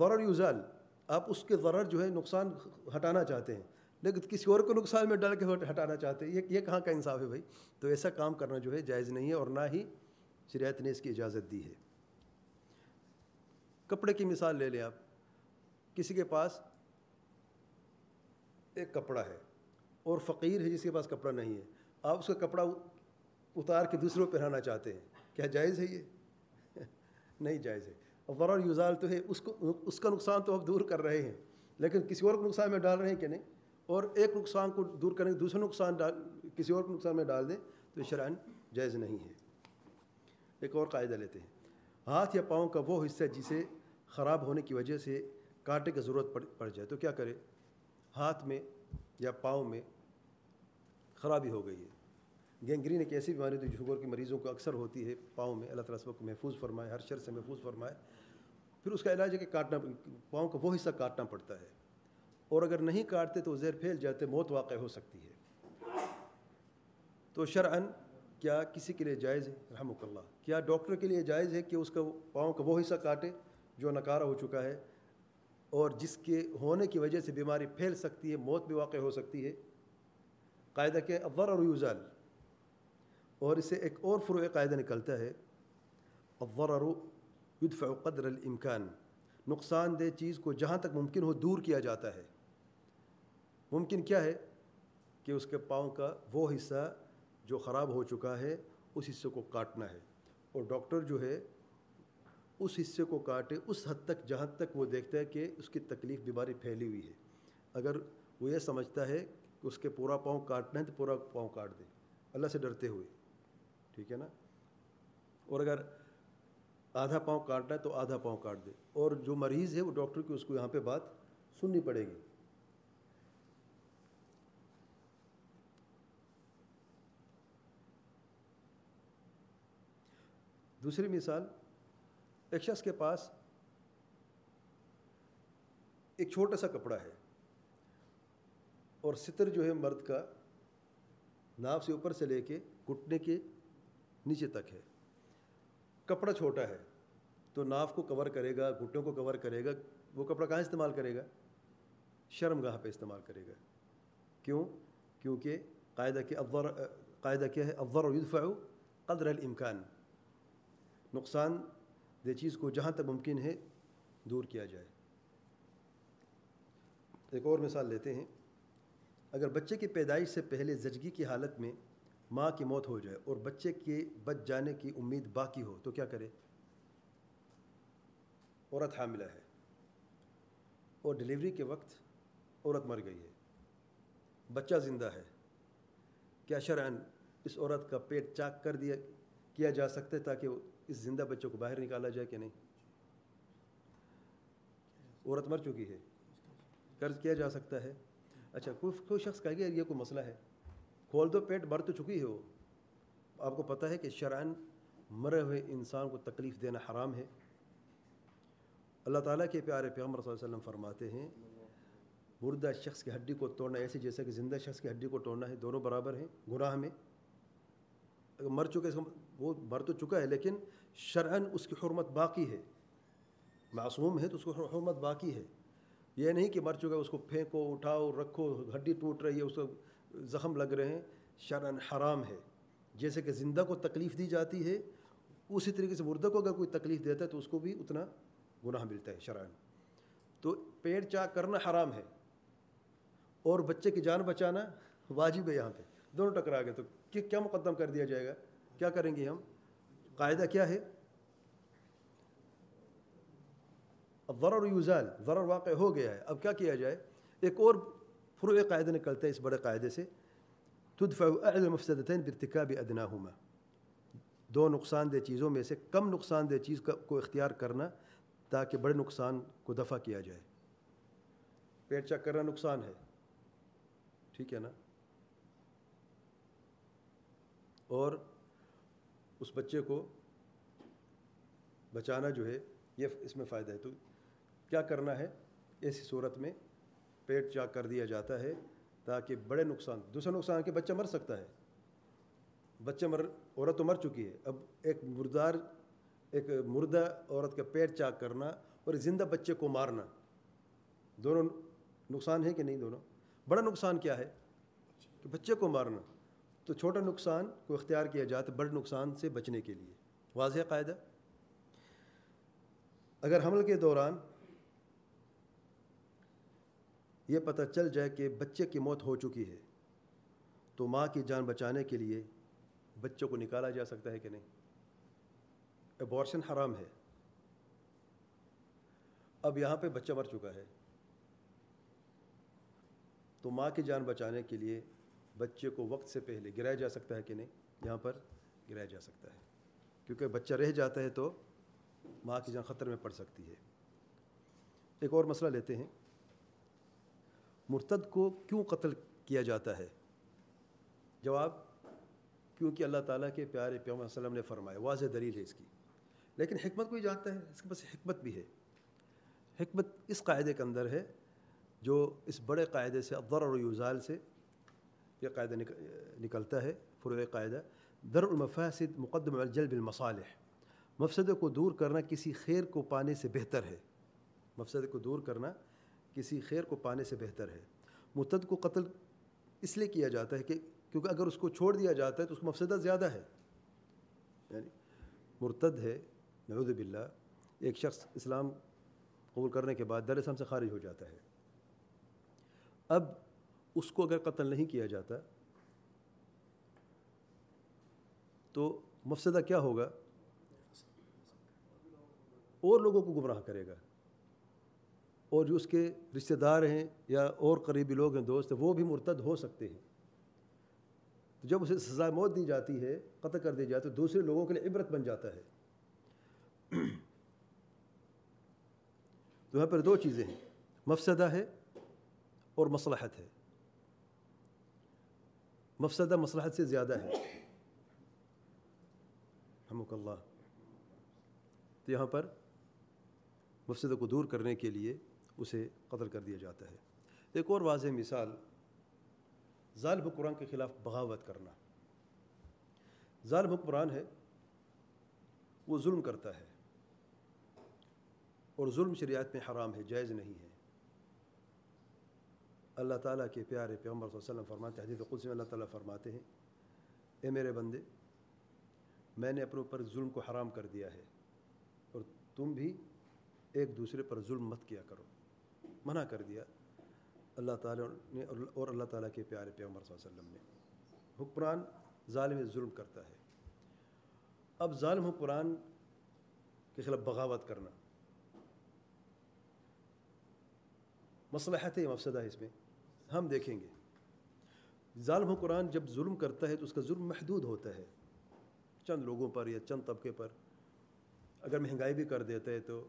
ورر یوزال آپ اس کے ضرر جو ہے نقصان ہٹانا چاہتے ہیں۔ لیکن کسی اور کو نقصان میں ڈال کے ہٹانا چاہتے ہیں؟ یہ یہ کہاں کا انصاف ہے بھائی؟ تو ایسا کام کرنا جو ہے جائز نہیں ہے اور نہ ہی شریعت نے اس کی اجازت دی ہے۔ کپڑے کی مثال لے لیں آپ۔ کسی کے پاس ایک کپڑا ہے اور فقیر ہے جس کے پاس کپڑا نہیں ہے۔ آپ اس کا کپڑا اتار کے دوسروں پہنانا چاہتے ہیں۔ کیا جائز ہے یہ؟ نہیں جائز ہے۔ ورر یوزال تو ہے، اس کو اس کا نقصان تو اب دور کر رہے ہیں، لیکن کسی اور کو نقصان میں ڈال رہے ہیں کہ نہیں؟ اور ایک نقصان کو دور کریں دوسرے نقصان ڈال کسی اور نقصان میں ڈال دیں تو شرائن جائز نہیں ہے۔ ایک اور قاعدہ لیتے ہیں۔ ہاتھ یا پاؤں کا وہ حصہ جسے خراب ہونے کی وجہ سے کانٹے کی ضرورت پڑ پڑ جائے تو کیا کرے؟ ہاتھ میں یا پاؤں میں خرابی ہو گئی ہے۔ گینگرین ایک ایسی بیماری جو شوگر کے مریضوں کو اکثر ہوتی ہے۔ پاؤں میں اللہ تعالیٰ کو محفوظ فرمائے، ہر شر سے محفوظ فرمائے۔ پھر اس کا علاج ہے کہ کاٹنا پاؤں کا وہ حصہ کاٹنا پڑتا ہے۔ اور اگر نہیں کاٹتے تو زہر پھیل جاتے، موت واقع ہو سکتی ہے۔ تو شرعن کیا کسی کے لیے جائز ہے؟ رحمۃ اللہ۔ کیا ڈاکٹر کے لیے جائز ہے کہ اس کا پاؤں کا وہ حصہ کاٹے جو نکارہ ہو چکا ہے اور جس کے ہونے کی وجہ سے بیماری پھیل سکتی ہے، موت بھی واقع ہو سکتی ہے؟ قاعدہ کہ اور اور یوزال۔ اور اسے ایک اور فروع قاعدہ نکلتا ہے۔ اور یدفع قدر الامکان۔ نقصان دہ چیز کو جہاں تک ممکن ہو دور کیا جاتا ہے۔ ممکن کیا ہے کہ اس کے پاؤں کا وہ حصہ جو خراب ہو چکا ہے، اس حصے کو کاٹنا ہے۔ اور ڈاکٹر جو ہے، اس حصے کو کاٹے، اس حد تک، جہاں تک وہ دیکھتا ہے کہ اس کی تکلیف بیماری پھیلی ہوئی ہے۔ اگر وہ یہ سمجھتا ہے کہ اس کے پورا پاؤں کاٹنا ہے تو پورا پاؤں کاٹ دے۔ اللہ سے ڈرتے ہوئے۔ ٹھیک ہے نا؟ اور اگر آدھا پاؤں کاٹنا ہے تو آدھا پاؤں کاٹ دے۔ اور جو مریض ہے، وہ ڈاکٹر کی اس کو یہاں پہ بات سننی پڑے گی۔ دوسری مثال، ایک شخص کے پاس ایک چھوٹا سا کپڑا ہے اور ستر جو ہے مرد کا ناف سے اوپر سے لے کے گھٹنے کے نیچے تک ہے۔ کپڑا چھوٹا ہے تو ناف کو کور کرے گا، گھٹنوں کو کور کرے گا، وہ کپڑا کہاں استعمال کرے گا؟ شرم گاہ پہ استعمال کرے گا۔ کیوں؟ کیونکہ قاعدہ کہ اول قاعدہ کیا ہے؟ اول اور یدفع قدر الامکان۔ نقصان دہ چیز کو جہاں تک ممکن ہے دور کیا جائے۔ ایک اور مثال لیتے ہیں۔ اگر بچے کی پیدائش سے پہلے زچگی کی حالت میں ماں کی موت ہو جائے اور بچے کے بچ جانے کی امید باقی ہو تو کیا کرے؟ عورت حاملہ ہے اور ڈلیوری کے وقت عورت مر گئی ہے۔ بچہ زندہ ہے۔ کیا شرعن اس عورت کا پیٹ چاک کر دیا کیا جا سکتا ہے تاکہ اس زندہ بچوں کو باہر نکالا جائے کہ نہیں؟ عورت مر چکی ہے۔ قرض کیا جا سکتا ہے؟ اچھا کوئی کوئی شخص کہے گا، یہ کوئی مسئلہ ہے۔ کھول دو، پیٹ مر تو چکی ہے وہ۔ آپ کو پتہ ہے کہ شرعن مرے ہوئے انسان کو تکلیف دینا حرام ہے۔ اللہ تعالیٰ کے پیارے پیغمبر صلی اللہ علیہ وسلم فرماتے ہیں مردہ شخص کی ہڈی کو توڑنا ایسے جیسا کہ زندہ شخص کی ہڈی کو توڑنا ہے، دونوں برابر ہیں، گناہ میں۔ اگر مر چکے وہ مر تو چکا ہے، لیکن شرعن اس کی حرمت باقی ہے۔ معصوم ہے تو اس کو حرمت باقی ہے۔ یہ نہیں کہ مر چکا ہے، اس کو پھینکو، اٹھاؤ، رکھو، ہڈی ٹوٹ رہی ہے، اس کو زخم لگ رہے ہیں۔ شرعن حرام ہے۔ جیسے کہ زندہ کو تکلیف دی جاتی ہے، اسی طریقے سے مردہ کو اگر کوئی تکلیف دیتا ہے تو اس کو بھی اتنا گناہ ملتا ہے شرعن تو پیٹ چاک کرنا حرام ہے۔ اور بچے کی جان بچانا واجب ہے یہاں پہ۔ دونوں ٹکرا گئے تو کیا مقدم کر دیا جائے گا؟ کیا کریں گے ہم؟ قاعدہ کیا ہے؟ اب ضرر یوزال ضرر واقع ہو گیا ہے۔ اب کیا کیا جائے؟ ایک اور فروع قاعدہ نکلتا ہے اس بڑے قاعدے سے۔ تدفع اعلی مفسدتین برتکاب ادناہما دو نقصان دہ چیزوں میں سے کم نقصان دہ چیز کو اختیار کرنا تاکہ بڑے نقصان کو دفع کیا جائے۔ پیٹ چیک کرنا نقصان ہے۔ ٹھیک ہے نا؟ اور اس بچے کو بچانا جو ہے، یہ اس میں فائدہ ہے۔ تو کیا کرنا ہے؟ ایسی صورت میں پیٹ چاک کر دیا جاتا ہے تاکہ بڑے نقصان دوسرا نقصان کہ بچہ مر سکتا ہے۔ بچہ مر، عورت تو مر چکی ہے۔ اب ایک مردار، ایک مردہ عورت کا پیٹ چاک کرنا اور زندہ بچے کو مارنا، دونوں نقصان ہے کہ نہیں دونوں؟ بڑا نقصان کیا ہے؟ کہ بچے کو مارنا۔ تو چھوٹا نقصان کو اختیار کیا جاتا بڑے نقصان سے بچنے کے لیے۔ واضح قاعدہ؟ اگر حمل کے دوران یہ پتہ چل جائے کہ بچے کی موت ہو چکی ہے، تو ماں کی جان بچانے کے لیے بچوں کو نکالا جا سکتا ہے کہ نہیں؟ ایبورشن حرام ہے۔ اب یہاں پہ بچہ مر چکا ہے۔ تو ماں کی جان بچانے کے لیے بچے کو وقت سے پہلے گرایا جا سکتا ہے کہ نہیں؟ یہاں پر گرایا جا سکتا ہے۔ کیونکہ بچہ رہ جاتا ہے تو ماں کی جان خطر میں پڑ سکتی ہے۔ ایک اور مسئلہ لیتے ہیں۔ مرتد کو کیوں قتل کیا جاتا ہے؟ جواب کیونکہ اللہ تعالیٰ کے پیارے پیغمبر وسلم نے فرمایا، واضح دلیل ہے اس کی۔ لیکن حکمت کوئی جانتا ہے؟ اس کے پاس حکمت بھی ہے۔ حکمت اس قاعدے کے اندر ہے جو اس بڑے قاعدے سے ضرر اور یوزال سے یہ قاعدہ نکلتا ہے فروع قاعدہ. در المفاسد مقدم الجلب المصالح. مفسد کو دور کرنا کسی خیر کو پانے سے بہتر ہے. مفسد کو دور کرنا کسی خیر کو پانے سے بہتر ہے. مرتد کو قتل اس لیے کیا جاتا ہے کہ کیونکہ اگر اس کو چھوڑ دیا جاتا ہے تو اس کو مفسدہ زیادہ ہے. یعنی مرتد ہے، نعوذ باللہ، ایک شخص اسلام قبول کرنے کے بعد در اسلام سے خارج ہو جاتا ہے. اب اس کو اگر قتل نہیں کیا جاتا تو مفسدہ کیا ہوگا؟ اور لوگوں کو گمراہ کرے گا۔ اور جو اس کے رشتہ دار ہیں یا اور قریبی لوگ ہیں، دوست ہیں، وہ بھی مرتد ہو سکتے ہیں۔ تو جب اسے سزا موت دی جاتی ہے، قتل کر دی جاتی ہے دوسرے لوگوں کے لیے عبرت بن جاتا ہے۔ تو یہاں پر دو چیزیں ہیں۔ مفسدہ ہے اور مصلحت ہے۔ مفسدہ مصلحت سے زیادہ ہے۔ حمک اللہ۔ تو یہاں پر مفسدہ کو دور کرنے کے لیے اسے قتل کر دیا جاتا ہے۔ ایک اور واضح مثال، ظالم حکمران کے خلاف بغاوت کرنا۔ ظالم حکمران ہے، وہ ظلم کرتا ہے اور ظلم شریعت میں حرام ہے، جائز نہیں ہے۔ اللہ تعالیٰ کے پیارے پیغمبر صلی اللہ علیہ وسلم فرماتے حدیث قدس میں اللہ تعالیٰ فرماتے ہیں، اے میرے بندے، میں نے اپنے اوپر ظلم کو حرام کر دیا ہے اور تم بھی ایک دوسرے پر ظلم مت کیا کرو۔ منع کر دیا۔ اللہ تعالیٰ نے اور اللہ تعالیٰ کے پیارے پیغمبر صلی اللہ علیہ وسلم نے۔ حکمران ظالم ظلم کرتا ہے۔ اب ظالم حکمران کے خلاف بغاوت کرنا۔ مصلحت ہے مفسدہ ہے اس میں۔ ہم دیکھیں گے۔ ظالم حکمران جب ظلم کرتا ہے تو اس کا ظلم محدود ہوتا ہے۔ چند لوگوں پر یا چند طبقے پر اگر مہنگائی بھی کر دیتا ہے تو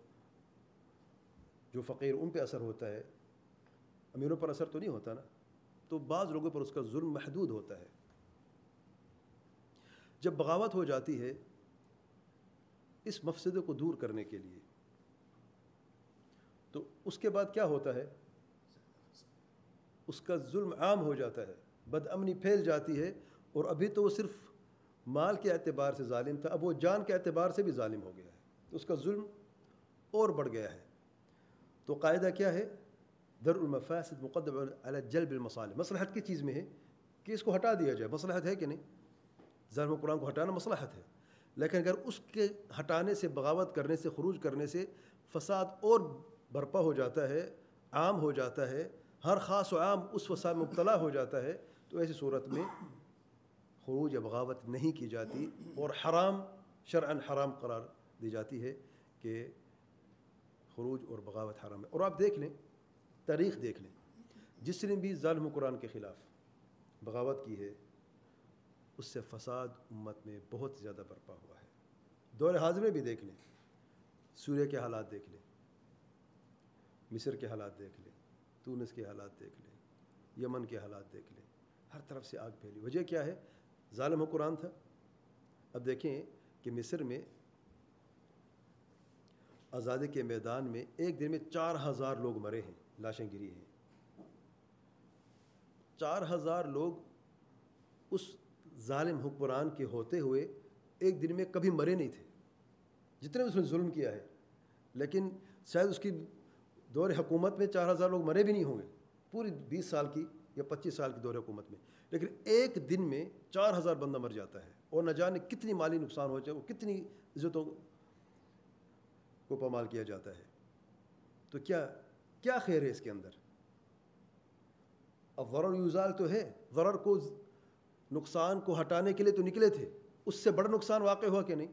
جو فقیر ان پہ اثر ہوتا ہے، امیروں پر اثر تو نہیں ہوتا نا؟ تو بعض لوگوں پر اس کا ظلم محدود ہوتا ہے۔ جب بغاوت ہو جاتی ہے اس مفسدے کو دور کرنے کے لیے، تو اس کے بعد کیا ہوتا ہے؟ اس کا ظلم عام ہو جاتا ہے، بد امنی پھیل جاتی ہے اور ابھی تو وہ صرف مال کے اعتبار سے ظالم تھا، اب وہ جان کے اعتبار سے بھی ظالم ہو گیا ہے، اس کا ظلم اور بڑھ گیا ہے۔ تو قاعدہ کیا ہے؟ در المفاسد مقدم علی جلب المصالح۔ مصلحت کی چیز میں ہے کہ اس کو ہٹا دیا جائے۔ مصلحت ہے کہ نہیں؟ ظالم قرآن کو ہٹانا مصلحت ہے۔ لیکن اگر اس کے ہٹانے سے، بغاوت کرنے سے، خروج کرنے سے فساد اور برپا ہو جاتا ہے، عام ہو جاتا ہے ہر خاص و عام اس فساد میں مبتلا ہو جاتا ہے، تو ایسی صورت میں خروج یا بغاوت نہیں کی جاتی اور حرام شرعن حرام قرار دی جاتی ہے کہ خروج اور بغاوت حرام ہے۔ اور آپ دیکھ لیں، تاریخ دیکھ لیں۔ جس نے بھی ظالم قرآن کے خلاف بغاوت کی ہے، اس سے فساد امت میں بہت زیادہ برپا ہوا ہے۔ دور حاضر میں بھی دیکھ لیں۔ سوریہ کے حالات دیکھ لیں۔ مصر کے حالات دیکھ لیں۔ تونس کے حالات دیکھ لیں، یمن کے حالات دیکھ لیں۔ ہر طرف سے آگ پھیلی۔ وجہ کیا ہے؟ ظالم و قرآن تھا۔ اب دیکھیں کہ مصر میں آزادی کے میدان میں ایک دن میں چار ہزار لوگ مرے ہیں، لاشیں گری ہیں۔ چار ہزار لوگ اس ظالم حکمران کے ہوتے ہوئے ایک دن میں کبھی مرے نہیں تھے۔ جتنے اس نے ظلم کیا ہے، لیکن شاید اس کی دور حکومت میں چار ہزار لوگ مرے بھی نہیں ہوں گے۔ پوری بیس سال کی یا پچیس سال کی دور حکومت میں۔ لیکن ایک دن میں چار ہزار بندہ مر جاتا ہے اور نہ جانے کتنی مالی نقصان ہو جائے وہ کتنی عزتوں کو پامال کیا جاتا ہے۔ تو کیا کیا خیر ہے اس کے اندر؟ اب ضرور یوزال تو ہے۔ ضرر کو نقصان کو ہٹانے کے لیے تو نکلے تھے۔ اس سے بڑا نقصان واقع ہوا کہ نہیں؟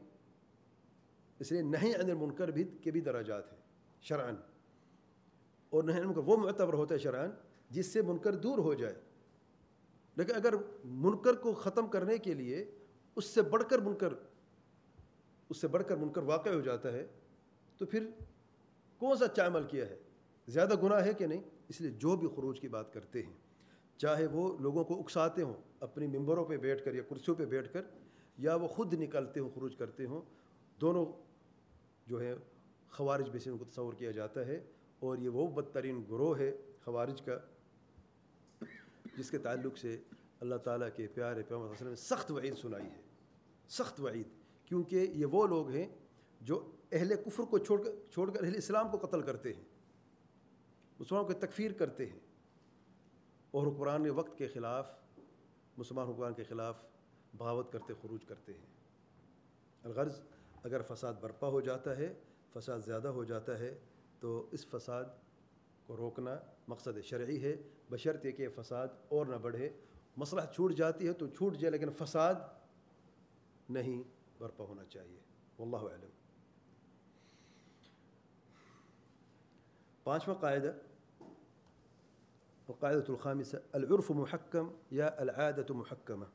اس لیے نہیں انر منکر بھی کے بھی دراجات ہیں شرعن اور نہیں منکر وہ معتبر ہوتا ہے شرعن جس سے منکر دور ہو جائے۔ لیکن اگر منکر کو ختم کرنے کے لیے اس سے بڑھ کر منکر، اس سے بڑھ کر منکر واقع ہو جاتا ہے، تو پھر کون سا اچھا عمل کیا ہے؟ زیادہ گناہ ہے کہ نہیں؟ اس لیے جو بھی خروج کی بات کرتے ہیں، چاہے وہ لوگوں کو اکساتے ہوں، اپنی ممبروں پہ بیٹھ کر یا کرسیوں پہ بیٹھ کر، یا وہ خود نکلتے ہوں، خروج کرتے ہوں، دونوں جو ہے خوارج میں سے ان کو تصور کیا جاتا ہے۔ اور یہ وہ بدترین گروہ ہے خوارج کا، جس کے تعلق سے اللہ تعالیٰ کے پیارے پیغمبر وسلم نے سخت وعید سنائی ہے۔ سخت وعید، کیونکہ یہ وہ لوگ ہیں جو اہل کفر کو چھوڑ کر چھوڑ کر اہل اسلام کو قتل کرتے ہیں۔ مسلمانوں کو تکفیر کرتے ہیں۔ اور حکمران وقت کے خلاف، مسلمان حکمران کے خلاف بغاوت کرتے، خروج کرتے ہیں۔ الغرض، اگر فساد برپا ہو جاتا ہے، فساد زیادہ ہو جاتا ہے تو اس فساد کو روکنا مقصد شرعی ہے۔ بشرط یہ کہ فساد اور نہ بڑھے۔ مسئلہ چھوٹ جاتی ہے تو چھوٹ جائے، لیکن فساد نہیں برپا ہونا چاہیے۔ واللہ علم پانچواں قاعدہ قاعدة الخامسة العرف محکم یا العادت محکمہ۔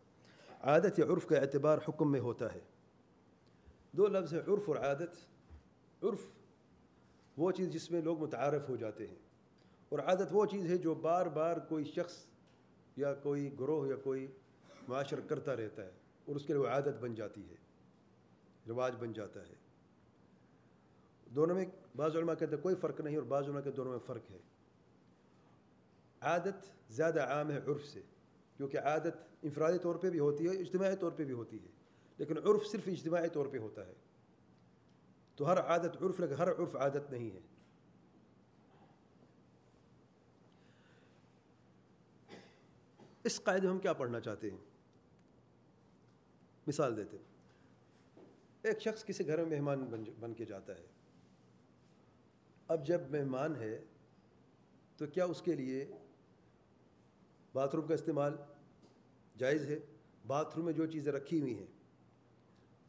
عادت یا عرف کا اعتبار حکم میں ہوتا ہے۔ دو لفظ ہیں، عرف اور عادت۔ عرف وہ چیز جس میں لوگ متعارف ہو جاتے ہیں۔ اور عادت وہ چیز ہے جو بار بار کوئی شخص یا کوئی گروہ یا کوئی معاشر کرتا رہتا ہے اور اس کے لیے وہ عادت بن جاتی ہے، رواج بن جاتا ہے۔ دونوں میں بعض علماء کہتے ہیں کوئی فرق نہیں اور بعض علماء کے دونوں میں فرق ہے۔ عادت زیادہ عام ہے عرف سے، کیونکہ عادت انفرادی طور پہ بھی ہوتی ہے، اجتماعی طور پہ بھی ہوتی ہے۔ لیکن عرف صرف اجتماعی طور پہ ہوتا ہے۔ تو ہر عادت عرف لیکن ہر عرف عادت نہیں ہے۔ اس قاعدے ہم کیا پڑھنا چاہتے ہیں؟ مثال دیتے ہیں۔ ایک شخص کسی گھر میں مہمان بن بن کے جاتا ہے۔ اب جب مہمان ہے تو کیا اس کے لیے باتھ روم کا استعمال جائز ہے؟ باتھ روم میں جو چیزیں رکھی ہوئی ہیں،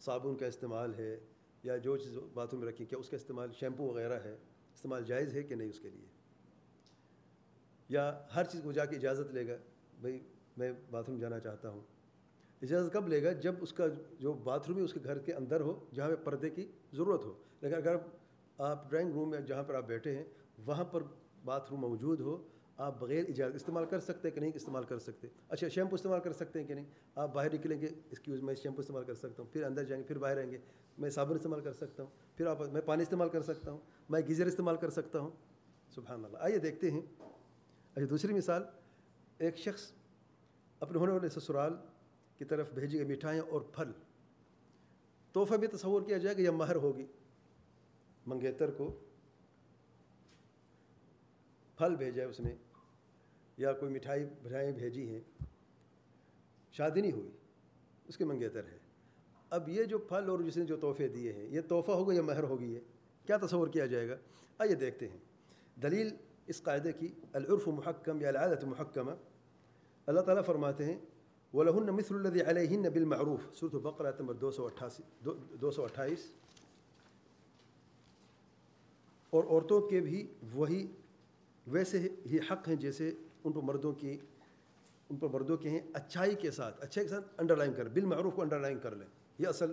صابن کا استعمال ہے یا جو چیز باتھ روم میں رکھی کیا اس کا استعمال شیمپو وغیرہ ہے؟ استعمال جائز ہے کہ نہیں اس کے لیے؟ یا ہر چیز کو جا کے اجازت لے گا، بھائی میں باتھ روم جانا چاہتا ہوں۔ اجازت کب لے گا؟ جب اس کا جو باتھ روم ہے، اس کے گھر کے اندر ہو، جہاں پہ پردے کی ضرورت ہو۔ لیکن اگر آپ ڈرائنگ روم میں جہاں پر آپ بیٹھے ہیں، وہاں پر باتھ روم موجود ہو آپ بغیر اجازت استعمال کر سکتے ہیں کہ نہیں استعمال کر سکتے؟ اچھا شیمپو استعمال کر سکتے ہیں کہ نہیں؟ آپ باہر نکلیں گے اس کی میں شیمپو استعمال کر سکتا ہوں، پھر اندر جائیں گے، پھر باہر آئیں گے، میں صابن استعمال کر سکتا ہوں، پھر آپ، میں پانی استعمال کر سکتا ہوں، میں گیزر استعمال کر سکتا ہوں۔ سبحان اللہ۔ آئیے دیکھتے ہیں۔ اچھا دوسری مثال، ایک شخص اپنے ہونے والے سسرال کی طرف بھیجی گئی مٹھائیاں اور پھل۔ تحفہ بھی تصور کیا جائے گا یا مہر ہوگی۔ منگیتر کو پھل بھیجا ہے اس نے۔ یا کوئی مٹھائی بھٹھائیں بھیجی ہیں، شادی نہیں ہوئی، اس کے منگیتر ہے اب یہ جو پھل اور جس نے جو تحفے دیے ہیں، یہ تحفہ ہوگا یا مہر ہوگی ہے کیا تصور کیا جائے گا؟ آئیے دیکھتے ہیں۔ دلیل اس قاعدے کی، العرف محکم یا العادت محکمہ۔ اللہ تعالیٰ فرماتے ہیں، وَلَهُنَّ مِثْلُ الَّذِي عَلَيْهِنَّ بِالْمَعْرُوف۔ سورت بقرہ نمبر دو سو اٹھاسی دو سو اٹھائیس۔ اور عورتوں کے بھی وہی ویسے ہی حق ہیں جیسے ان پر مردوں کی ان پر مردوں کے ہیں اچھائی کے ساتھ اچھائی کے ساتھ انڈر لائن کر، بالمعروف کو انڈر لائن کر لیں۔ یہ اصل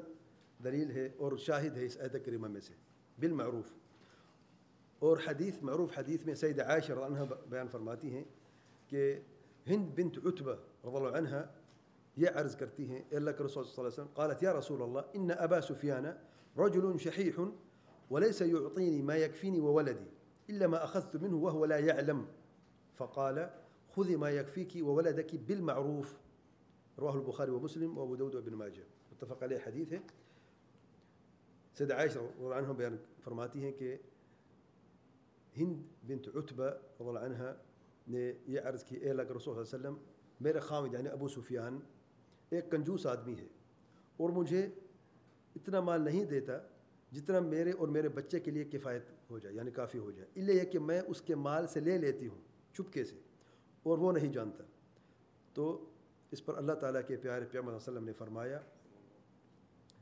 دلیل ہے اور شاہد ہے اس عید کریمہ میں سے۔ بالمعروف۔ اور حدیث، معروف حدیث میں سید عائشہ رضی عنہ بیان فرماتی ہیں کہ ہند بنت عتبہ رضی اللہ عنہ یہ عرض کرتی ہیں اللہ کے رسول صلی اللہ علیہ وسلم، قالت، یا رسول اللہ، ان ابا سفیان رجل شحیح وليس يعطيني ما يكفيني وولدي إلا ما أخذت منه وهو لا يعلم فقال، خذي ما يكفيك وولدك بالمعروف. رواه البخاري ومسلم وابو داود وابن ماجه. متفق علیہ حدیث ہے سید عائشہ رضی عنہ بیان فرماتی ہیں کہ ہند بنت عتبہ رضی عنہ نے یہ عرض کی اے اللہ کے رسول صلی اللہ علیہ وسلم. میرے خامد یعنی ابو سفیان ایک کنجوس آدمی ہے اور مجھے اتنا مال نہیں دیتا جتنا میرے اور میرے بچے کے لیے کفایت ہو جائے یعنی کافی ہو جائے. اس لیے کہ میں اس کے مال سے لے لیتی ہوں. چپکے سے، اور وہ نہیں جانتا۔ تو اس پر اللہ تعالیٰ کے پیارے پیام علیہ وسلم نے فرمایا،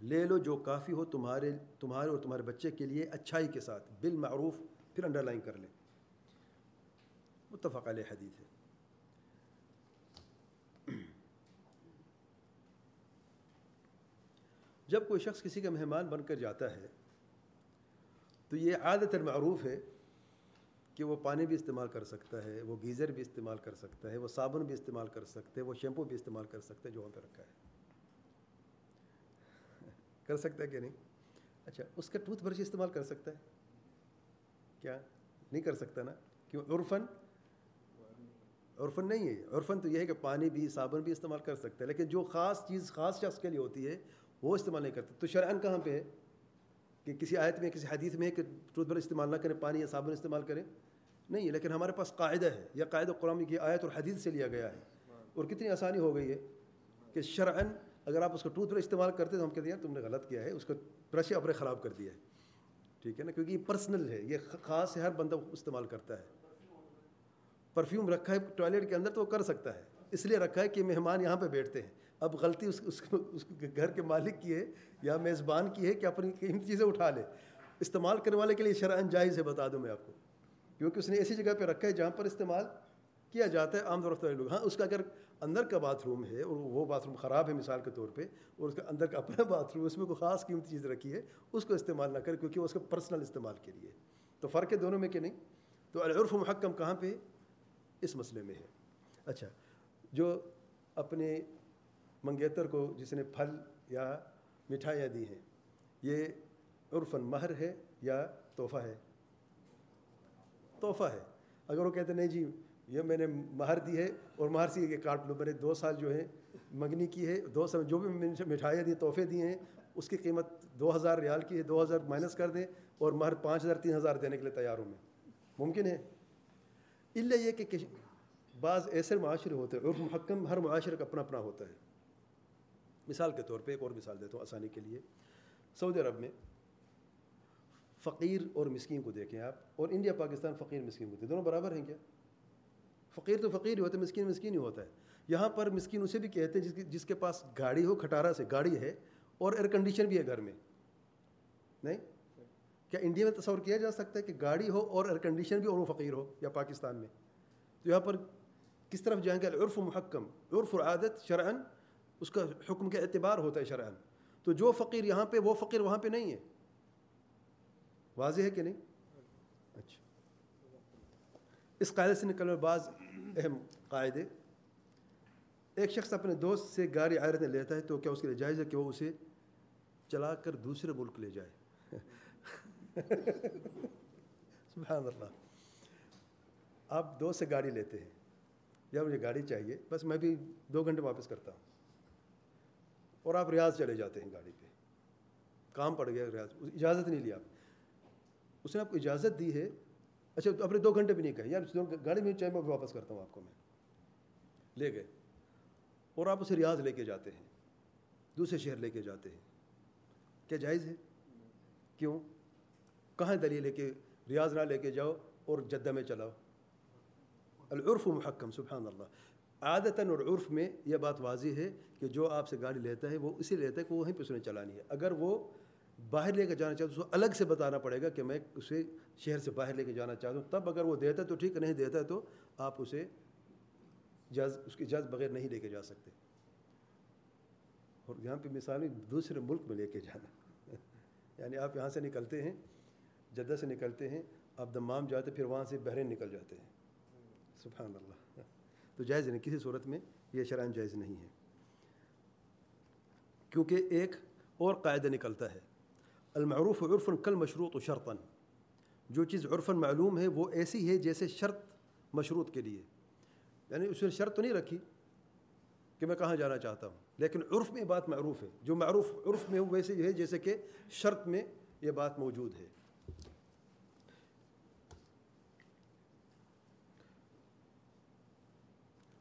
لے لو جو کافی ہو تمہارے تمہارے اور تمہارے بچے کے لیے اچھائی کے ساتھ، بالمعروف، پھر انڈر لائن کر لیں متفق علیہ حدیث ہے۔ جب کوئی شخص کسی کا مہمان بن کر جاتا ہے، تو یہ عادت معروف ہے کہ وہ پانی بھی استعمال کر سکتا ہے، وہ گیزر بھی استعمال کر سکتا ہے، وہ صابن بھی استعمال کر سکتے، وہ شیمپو بھی استعمال کر سکتے، جو وہاں پہ رکھا ہے۔ کر سکتا ہے کہ نہیں؟ اچھا اس کا ٹوتھ برش استعمال کر سکتا ہے؟ کیا؟ نہیں کر سکتا نا؟ کیوں؟ عرفن عرفن نہیں ہے عرفن تو یہ ہے کہ پانی بھی، صابن بھی استعمال کر سکتا ہے، لیکن جو خاص چیز، خاص شخص کے لیے ہوتی ہے، وہ استعمال نہیں کرتے تو شرعن کہاں پہ ہے؟ کہ کسی آیت میں، کسی حدیث میں ہے کہ ٹوتھ برش استعمال نہ کریں، پانی یا صابن استعمال کریں؟ نہیں لیکن ہمارے پاس قاعدہ ہے۔ یا قاعدہ قرآن کی آیت اور حدیث سے لیا گیا ہے۔ اور کتنی آسانی ہو گئی ہے کہ شرعن اگر آپ اس کو ٹوتھ برش استعمال کرتے تو ہم کہتے ہیں تم نے غلط کیا ہے، اس کو برش اپنے خراب کر دیا ہے۔ ٹھیک ہے نا؟ کیونکہ یہ پرسنل ہے، یہ خاص ہے، ہر بندہ استعمال کرتا ہے۔ پرفیوم رکھا ہے ٹوائلٹ کے اندر تو وہ کر سکتا ہے۔ اس لیے رکھا ہے کہ مہمان یہاں پہ بیٹھتے ہیں۔ اب غلطی اس اس اس گھر کے مالک کی ہے یا میزبان کی ہے کہ اپنی قیمتی چیزیں اٹھا لے۔ استعمال کرنے والے کے لیے شرعن جائز ہے، بتا دوں میں آپ کو۔ کیونکہ اس نے ایسی جگہ پہ رکھا ہے جہاں پر استعمال کیا جاتا ہے عام طور پر لوگ۔ ہاں اس کا اگر اندر کا باتھ روم ہے اور وہ باتھ روم خراب ہے مثال کے طور پہ اور اس کا اندر کا اپنا باتھ روم اس میں کوئی خاص قیمتی چیز رکھی ہے، اس کو استعمال نہ کرے کیونکہ وہ اس کا پرسنل استعمال کے لیے۔ تو فرق ہے دونوں میں کہ نہیں؟ تو العرف محکم کہاں پہ؟ اس مسئلے میں ہے۔ اچھا جو اپنے منگیتر کو جس نے پھل یا مٹھائیاں دی ہیں، یہ عرفاً مہر ہے یا تحفہ ہے؟ تحفہ ہے۔ اگر وہ کہتے نہیں جی یہ میں نے مہر دی ہے اور مہر سے یہ کاٹ لو میں نے دو سال جو ہے منگنی کی ہے، دو سال جو بھی مٹھائیاں دی، تحفے دیے ہیں، اس کی قیمت دو ہزار ریال کی ہے، دو ہزار مائنس کر دیں اور مہر پانچ ہزار، تین ہزار دینے کے لیے تیار ہوں میں۔ ممکن ہے؟ اللہ یہ کہ بعض ایسے معاشرے ہوتے ہیں عرف محکم ہر معاشرے کا اپنا اپنا ہوتا ہے۔ مثال کے طور پہ ایک اور مثال دیتا ہوں آسانی کے لیے۔ سعودی عرب میں فقیر اور مسکین کو دیکھیں آپ، اور انڈیا، پاکستان فقیر، مسکین کو دونوں برابر ہیں کیا؟ فقیر تو فقیر ہی ہوتا ہے، مسکین مسکین ہی ہوتا ہے۔ یہاں پر مسکین اسے بھی کہتے ہیں جس جس کے پاس گاڑی ہو، کھٹارا سے گاڑی ہے، اور ایئر کنڈیشن بھی ہے گھر میں۔ نہیں؟ کیا انڈیا میں تصور کیا جا سکتا ہے کہ گاڑی ہو اور ایئر کنڈیشن بھی اور وہ فقیر ہو، یا پاکستان میں؟ تو یہاں پر کس طرف جائیں گے؟ عرف محکم۔ عرف و عادت شرعن اس کا حکم کا اعتبار ہوتا ہے شرعن تو جو فقیر یہاں پہ، وہ فقیر وہاں پہ نہیں ہے۔ واضح ہے کہ نہیں؟ اچھا۔ اس قاعدے سے نکلنے بعض اہم قاعدے۔ ایک شخص اپنے دوست سے گاڑی عائرت میں لیتا ہے تو کیا اس کے لیے جائز ہے کہ وہ اسے چلا کر دوسرے ملک لے جائے؟ سبحان اللہ۔ آپ دوست سے گاڑی لیتے ہیں۔ یا مجھے گاڑی چاہیے، بس میں بھی دو گھنٹے واپس کرتا ہوں۔ اور آپ ریاض چلے جاتے ہیں گاڑی پہ۔ کام پڑ گیا، ریاض۔ اجازت نہیں لی آپ اس نے آپ کو اجازت دی ہے۔ اچھا اپنے دو گھنٹے بھی نہیں کہے۔ یار گاڑی میں چاہے میں واپس کرتا ہوں آپ کو میں۔ لے گئے۔ اور آپ اسے ریاض لے کے جاتے ہیں۔ دوسرے شہر لے کے جاتے ہیں۔ کیا جائز ہے؟ کیوں؟ کہاں دلیل ہے کہ ریاض نہ لے کے جاؤ اور جدہ میں چلاؤ؟ العرف محکم، سبحان اللہ۔ عادتاً اور عرف میں یہ بات واضح ہے کہ جو آپ سے گاڑی لیتا ہے، وہ اسی لیتا ہے کہ وہیں پہ اس نے چلانی ہے۔ اگر وہ باہر لے کے جانا چاہتا ہے اس کو الگ سے بتانا پڑے گا کہ میں اسے شہر سے باہر لے کے جانا چاہتا ہوں۔ تب اگر وہ دیتا ہے تو ٹھیک، نہیں دیتا ہے تو آپ اسے جز اس کی جز بغیر نہیں لے کے جا سکتے۔ اور یہاں پہ مثال دوسرے ملک میں لے کے جانا۔ یعنی آپ یہاں سے نکلتے ہیں، جدہ سے نکلتے ہیں، آپ دمام جاتے پھر وہاں سے بحرین نکل جاتے ہیں۔ سبحان اللہ۔ تو جائز نہیں، کسی صورت میں یہ شرائن جائز نہیں ہے۔ کیونکہ ایک اور قاعدہ نکلتا ہے۔ المعروف عرفن کل مشروط و شرطن جو چیز عرفن معلوم ہے وہ ایسی ہے جیسے شرط مشروط کے لیے. یعنی اس نے شرط تو نہیں رکھی کہ میں کہاں جانا چاہتا ہوں. لیکن عرف میں بات معروف ہے. جو معروف عرف میں ویسے ہے جیسے کہ شرط میں یہ بات موجود ہے.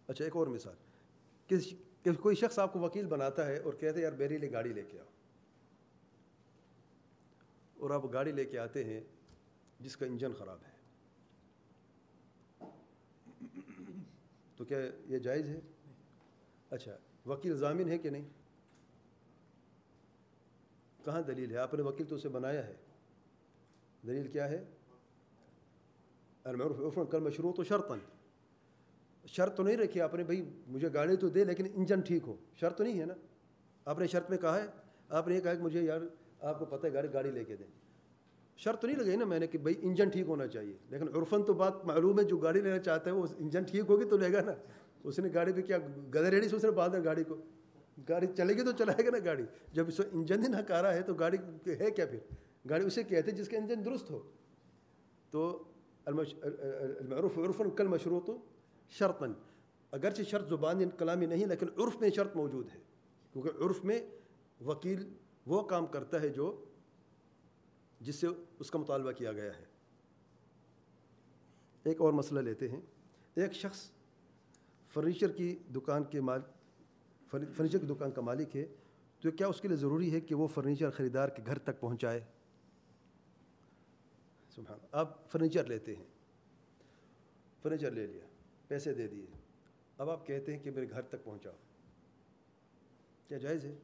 اچھا ایک اور مثال. کہ کوئی شخص آپ کو وکیل بناتا ہے اور کہتے ہیں، یار میرے لیے گاڑی لے کے آؤ. اور آپ گاڑی لے کے آتے ہیں جس کا انجن خراب ہے۔ تو کیا یہ جائز ہے؟ اچھا وکیل ضامن ہے کہ نہیں؟ کہاں دلیل ہے؟ آپ نے وکیل تو اسے بنایا ہے۔ دلیل کیا ہے؟ المعروف عرفن کل مشروع تو شرطن شرط تو نہیں رکھی آپ نے، بھائی مجھے گاڑی تو دے لیکن انجن ٹھیک ہو۔ شرط تو نہیں ہے نا؟ آپ نے شرط میں کہا ہے؟ آپ نے یہ کہا کہ مجھے یار آپ کو پتہ ہے گاڑی گاڑی لے کے دیں۔ شرط نہیں لگی نا میں نے کہ بھائی انجن ٹھیک ہونا چاہیے۔ لیکن عرفن تو بات معلوم ہے، جو گاڑی لینا چاہتا ہے وہ انجن ٹھیک ہوگی تو لے گا نا۔ اس نے گاڑی پہ کیا گدر ریڈی سے اس نے باندھا گاڑی کو؟ گاڑی چلے گی تو چلائے گا نا گاڑی۔ جب اس انجن ہی نہ کارا ہے تو گاڑی ہے کیا پھر؟ گاڑی اسے کہتے ہیں جس کا انجن درست ہو۔ تو المعروف عرفن کل مشروط شرطن اگرچہ شرط زبان کلامی نہیں، لیکن عرف میں شرط موجود ہے۔ کیونکہ عرف میں وکیل وہ کام کرتا ہے جو جس سے اس کا مطالبہ کیا گیا ہے۔ ایک اور مسئلہ لیتے ہیں۔ ایک شخص فرنیچر کی دکان کے مال، فرنیچر کی دکان کا مالک ہے تو کیا اس کے لیے ضروری ہے کہ وہ فرنیچر خریدار کے گھر تک پہنچائے؟ سبحان آپ فرنیچر لیتے ہیں۔ فرنیچر لے لیا، پیسے دے دیے۔ اب آپ کہتے ہیں کہ میرے گھر تک پہنچاؤ۔ کیا جائز ہے؟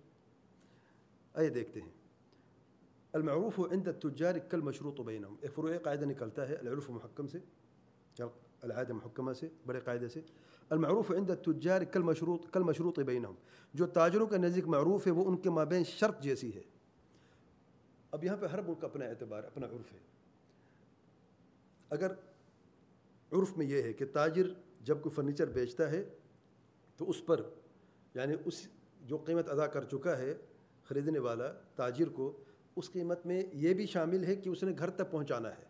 آئیے دیکھتے ہیں۔ المعروف عند التجار کل مشروط و بینہم ایک فروع قاعدہ نکلتا ہے العرف محکم سے العاد محکمہ سے، بڑے قاعدے سے۔ المعروف عند التجار کل مشروط کل مشروط بینہم جو تاجروں کا نزدیک معروف ہے، وہ ان کے مابین شرط جیسی ہے۔ اب یہاں پہ ہر ملک اپنا اعتبار، اپنا عرف ہے۔ اگر عرف میں یہ ہے کہ تاجر جب کوئی فرنیچر بیچتا ہے، تو اس پر یعنی اس جو قیمت ادا کر چکا ہے خریدنے والا تاجر کو اس قیمت میں یہ بھی شامل ہے کہ اس نے گھر تک پہنچانا ہے